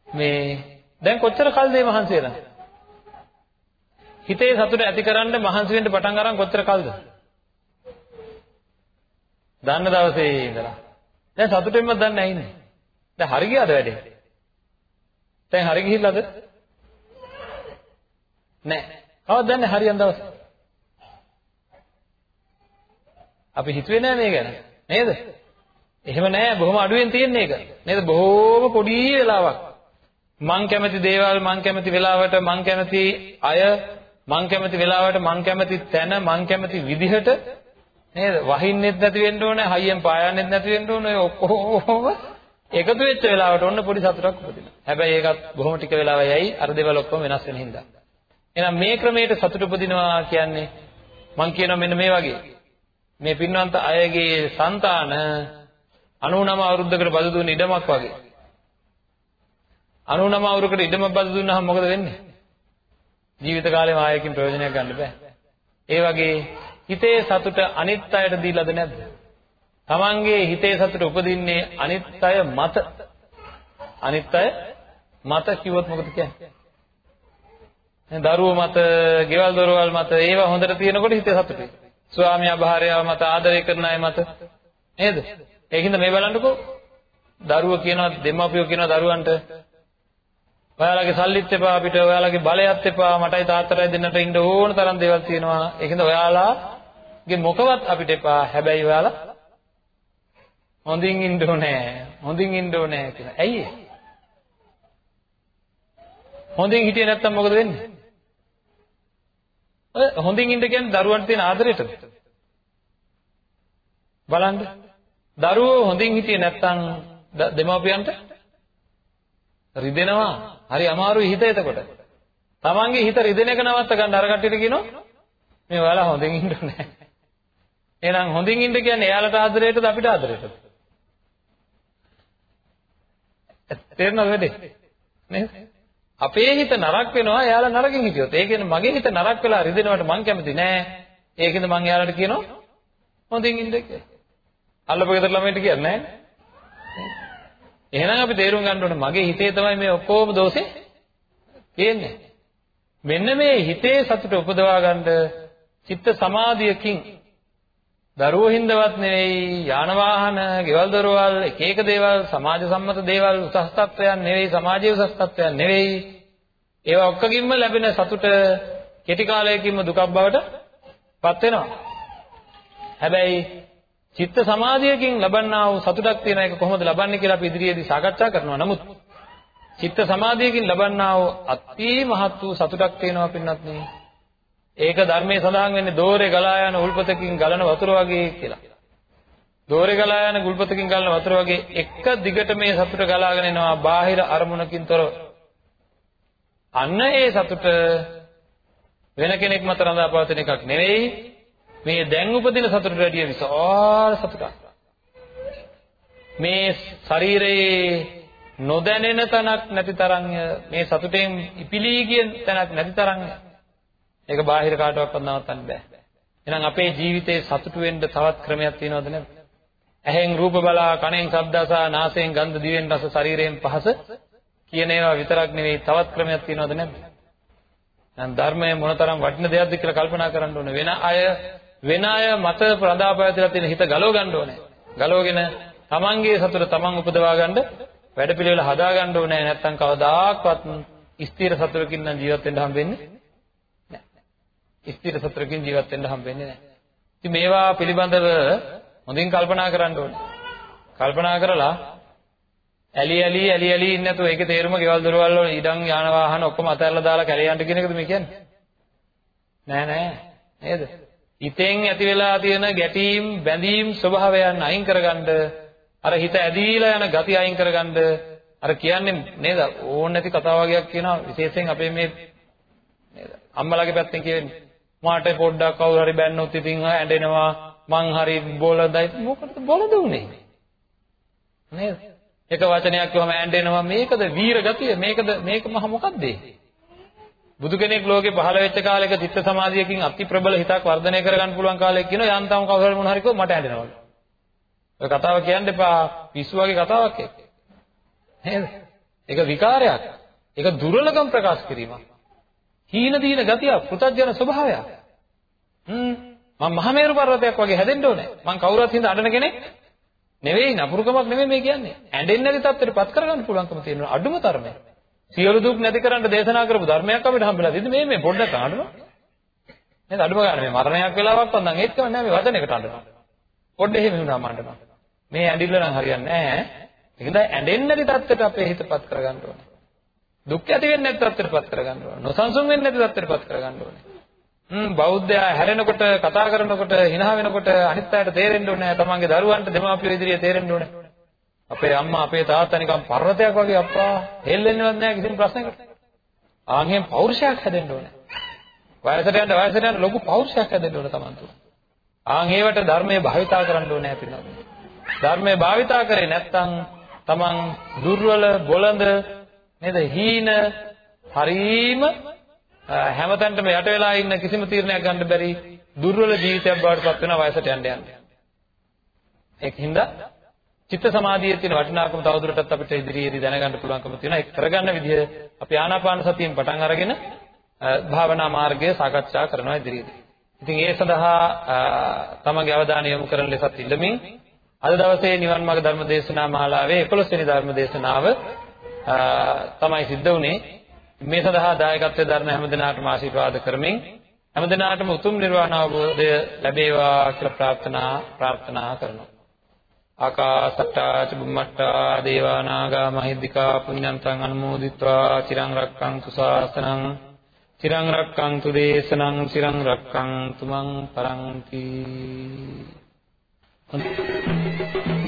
මේ දැන් කොච්චර කල්ද මේ මහන්සි වෙලා? හිතේ සතුට ඇතිකරන්න මහන්සි වෙන්න පටන් අරන් කොච්චර කල්ද? දන්න දවසේ ඉඳලා. දැන් සතුටෙන්ම දන්නේ නැහැ ඉන්නේ. දැන් හරි ගියාද වැඩේ? දැන් හරි ගිහිල්ලාද? නැහැ. කවද දන්නේ හරියන් දවසේ? අපි හිතුවේ නෑ මේ ගැන. නේද? එහෙම නෑ බොහොම අඩුවෙන් තියෙන එක. නේද? බොහොම පොඩි වෙලාවක්. මං කැමති දේවල් මං කැමති වෙලාවට මං කැමති අය මං කැමති වෙලාවට මං කැමති තැන මං කැමති විදිහට නේද? වහින්නෙත් නැති වෙන්න ඕනේ, හයියෙන් පායන්නෙත් නැති වෙන්න ඕනේ. ඔක්කොම එකතු වෙච්ච වෙලාවට ඔන්න පොඩි සතුටක් උපදිනවා. හැබැයි ඒකත් බොහොම ටික වෙලාවයි අර දේවල් ඔක්කොම වෙනස් වෙන හින්දා. එහෙනම් මේ ක්‍රමයට සතුට උපදිනවා කියන්නේ මං කියනවා මෙන්න මේ වගේ. මේ පින්වන්ත අයගේ సంతාන 99 අවුරුද්දකට බදු දුන්න ඉඩමක් වගේ. 99 අවුරුද්දකට ඉඩමක් බදු දුන්නාම මොකද වෙන්නේ? ජීවිත කාලෙම ආයකින් ප්‍රයෝජනයක් ගන්න බෑ. ඒ වගේ හිතේ සතුට අනිත් අයට දීලාද නැද්ද? තමන්ගේ හිතේ සතුට උපදින්නේ අනිත් අය මත. අනිත් අය මත කිව්වොත් මොකද කියන්නේ? දරුවෝ මත, ගෙවල් දොරවල් මත ඒවා හොඳට තියෙනකොට හිතේ සතුටුයි. ස්වාමියා භාර්යාව මත ආදරය කරන අය මත. නේද? ඒකින්ද මේ බලන්නකෝ. දරුවෝ කියනවා දෙමාපියෝ කියනවා දරුවන්ට ඔයාලගේ සල්ලිත් එපා අපිට ඔයාලගේ බලයත් එපා මටයි තාත්තටයි දෙන්නට ඉන්න ඕන තරම් දේවල් තියෙනවා. ඒකින්ද ඔයාලාගේ මොකවත් අපිට එපා. හැබැයි ඔයාලා හොඳින් ඉන්න ඕනේ හොඳින් ඉන්න ඕනේ කියලා. ඇයි හොඳින් හිටියේ නැත්තම් මොකද වෙන්නේ? ඔය හොඳින් ඉන්න කියන්නේ දරුවන්ට තියෙන ආදරයටද බලන්න දරුවෝ හොඳින් හිටියේ නැත්තම් දෙමාපියන්ට රිදෙනවා. හරි අමාරුයි හිත එතකොට. තමන්ගේ හිත රිදෙන එක නවත්ත ගන්න අර කට්ටියට කියනවා මේ ඔයාලා හොඳින් ඉන්න නැහැ. එහෙනම් හොඳින් ඉන්න කියන්නේ එයාලට ආදරයටද අපිට ආදරයටද? තේරෙනවද වැඩේ? නේද? අපේ හිත නරක වෙනවා එයාලා නරකින් හිටියොත්. ඒ කියන්නේ මගේ හිත නරක වෙලා රිදෙනවට මං කැමති නෑ. ඒකෙන්ද මං එයාලට කියනවා හොඳින් ඉන්න කියලා. අල්ලපු ගෙදර ළමයින්ට කියන්නේ නෑ. එහෙනම් අපි තේරුම් ගන්න ඕනේ මගේ හිතේ තමයි මේ ඔක්කොම දෝෂේ තියෙන්නේ. මෙන්න මේ හිතේ සතුට උපදවා ගන්න චිත්ත සමාධියකින් දරුවෝ හින්දවත් නෙවෙයි යාන වාහන, ගෙවල් දොරවල්, එක එක දේවල්, සමාජ සම්මත දේවල් උසස් තත්වයන් නෙවෙයි, සමාජයේ උසස් තත්වයන් නෙවෙයි. ඒවා ඔක්කොගින්ම ලැබෙන සතුට කෙටි කාලයකින්ම දුකක් බවට පත් වෙනවා. හැබැයි චිත්ත සමාධියකින් ලබන්නා වූ සතුටක් තියෙන එක කොහොමද ලබන්නේ කියලා අපි ඉදිරියේදී සාකච්ඡා කරනවා. නමුත් චිත්ත සමාධියකින් ලබන්නා වූ අති මහත් වූ සතුටක් තියෙනවා පින්නත් නේ. ඒක ධර්මයේ සඳහන් වෙන්නේ දෝරේ ගලා යන උල්පතකින් ගලන වතුර වගේ කියලා. දෝරේ ගලා යන උල්පතකින් ගලන වතුර වගේ එක දිගට මේ සතුට ගලාගෙන එනවා බාහිර අරමුණකින් තොරව. අන්න ඒ සතුට වෙන කෙනෙක් මත රඳා පවතින එකක් නෙවෙයි මේ දැන් උපදින සතුටට වැඩිය විශාල සතුටක්. මේ ශරීරයේ නොදැනෙන තැනක් නැති තරම්ය මේ සතුටෙන් ඉපිලී ගිය තැනක් නැති තරම්ය. ඒක බාහිර කාටවත් නවත්තන්න බෑ. එහෙනම් අපේ ජීවිතේ සතුටු වෙන්න තවත් ක්‍රමයක් තියෙනවද නැද්ද? ඇහෙන් රූප බලා, කනෙන් ශබ්ද අසා, නාසයෙන් ගන්ධ, දිවෙන් රස, ශරීරයෙන් පහස කියන ඒවා විතරක් නෙවෙයි තවත් ක්‍රමයක් තියෙනවද නැද්ද? දැන් ධර්මය මොනතරම් වටින දෙයක්ද කියලා කල්පනා කරන්න ඕනේ. වෙන අය වෙන අය මත ප්‍රඳා පැවතිලා තියෙන හිත ගලව ගන්න ඕනේ. ගලවගෙන තමන්ගේ සතුට තමන් උපදවා ගන්න වැඩපිළිවෙල හදා ගන්න ඕනේ. නැත්නම් කවදාක්වත් ස්ථිර සතුරකින් නම් ජීවත් වෙන්න හම්බෙන්නේ නැහැ. ස්ථිර සතුරකින් ජීවත් වෙන්න හම්බෙන්නේ නැහැ. ඉතින් මේවා පිළිබඳව හොඳින් කල්පනා කරන්න ඕනේ. කල්පනා කරලා ඇලි ඇලි ඇලි ඇලි ඉන්නේ නැතුව ඒකේ තේරුම ගෙවල් දොරවල් වල ඉඩම් යාන වාහන ඔක්කොම අතහැරලා දාලා කැලේ යන්න කියන එකද මේ කියන්නේ? නෑ නෑ නේද? හිතෙන් ඇති වෙලා තියෙන ගැටීම් බැඳීම් ස්වභාවයන් අයින් කරගන්න අර හිත ඇදීලා යන ගති අයින් කරගන්න අර කියන්නේ නේද ඕන නැති කතා වගේක් කියනවා විශේෂයෙන් අපේ මේ නේද අම්මලාගේ පැත්තෙන් කියන්නේ මාට පොඩ්ඩක් කවුරු හරි බැන්නොත් ඉතින් ඇඬෙනවා මං හරි බොලදයි මොකටද බොලද උනේ නේද? එක වචනයක් කිව්වම ඇඬෙනවා මේකද වීර ගතිය? මේකද මේක මහ මොකද්ද? බුදු කෙනෙක් ලෝකේ පහළ වෙච්ච කාලෙක චිත්ත සමාධියකින් අති ප්‍රබල හිතක් වර්ධනය කරගන්න පුළුවන් කාලයක් කියනවා යන්තම් කවුරු හරි මොන හරි කිව්ව මට ඇඬෙනවලු ඔය කතාව කියන්න එපා. පිස්සු වගේ කතාවක් ඒක නේද? ඒක විකාරයක්. ඒක දුර්වලකම් ප්‍රකාශ කිරීමක්. හීන දීන ගතිය පුතත්ජන ස්වභාවයක්. හ්ම්. මම මහමේරු පර්වතයක් වගේ හැදෙන්න ඕනේ. මං කවුරුත් හින්දා අඬන කෙනෙක් නෙවෙයි නපුරුකමක් නෙවෙයි මේ කියන්නේ. ඇඬෙන්නේ නැති තත්ත්වෙට පත් කරගන්න පුළුවන්කම තියෙනවා. අඩුම තරමේ සියලු දුක් නැති කරන්න දේශනා කරපු ධර්මයක් අපිට හම්බෙලා තියෙන්නේ. මේ මේ පොඩ්ඩක් අඬනවා. නේද? අඩුම ගන්න මේ මරණයක් වෙලාවක් වන්දන් ඒත් කම නැහැ. මේ වචනයකට අඬනවා. පොඩ්ඩ එහෙම වුණාම අඬනවා. මේ ඇඬිල්ල නම් හරියන්නේ නැහැ. ඒකද ඇඬෙන්නේ නැති තත්ත්වයට අපේ හිතපත් කරගන්න ඕනේ. දුක් ඇති වෙන්නේ නැති තත්ත්වයටපත් කරගන්න ඕනේ. නොසන්සුන් වෙන්නේ නැති තත්ත්වයටපත් කරගන්න ඕනේ. හ්ම් බෞද්ධයා හැරෙනකොට කතා කරනකොට hina වෙනකොට අනිත් අයට තේරෙන්න ඕනේ තමන්ගේ දරුවන්ට දෙමාපියෝ ඉදිරියේ තේරෙන්න ඕනේ. අපේ අම්මා අපේ තාත්තා නිකන් පර්වතයක් වගේ අප්පා හෙල්ලෙන්නේවත් නැහැ කිසිම ප්‍රශ්නයකට. ආන්ගෙන් පෞරුෂයක් හැදෙන්න ඕනේ. වයසට යන වයසට යන ලොකු පෞරුෂයක් හැදෙන්න ඕනේ තමන් තුළ. ආන් ඒවට ධර්මයේ භාවිතා කරන්න ඕනේ අපිට. ධර්මයේ භාවිතා කරේ නැත්නම් තමන් දුර්වල බොළඳ නේද? හීන හරීම හැමතැනටම යට වෙලා ඉන්න කිසිම තීරණයක් ගන්න බැරි දුර්වල ජීවිතයක් බවට පත් වෙන වයසට යන්න යන්න. ඒකින්ද චිත්ත සමාධියේ තියෙන වටිනාකම තවදුරටත් අපිට ඉදිරියේදී දැනගන්න පුළුවන්කම තියෙනවා. ඒක කරගන්න විදිහ අපි ආනාපාන සතියෙන් පටන් අරගෙන භාවනා මාර්ගය සාකච්ඡා කරනවා ඉදිරියේදී. ඉතින් ඒ සඳහා තමගේ අවධානය යොමු කරන ලෙසත් ඉල්ලමින් අද දවසේ නිවන් මාර්ග ධර්ම දේශනා මාලාවේ 11 වෙනි ධර්ම දේශනාව තමයි සිද්ධ වුනේ මේ සඳහා දායකත්වයෙන් දරන හැමදෙනාටම ආශිර්වාද කරමින් හැමදෙනාටම උතුම් නිර්වාණ අවබෝධය ලැබේවා කියලා ප්‍රාර්ථනා ප්‍රාර්ථනා කරනවා ආකාසට්ටා චුම්මට්ටා දේවා නාග මහිද්దికා පුඤ්ඤන්තං අනුමෝදිත්වා චිරං රක්ඛන්තු ශාසනං චිරං රක්ඛන්තු දේශනං චිරං රක්ඛන්තු මං පරන්ති Thank you.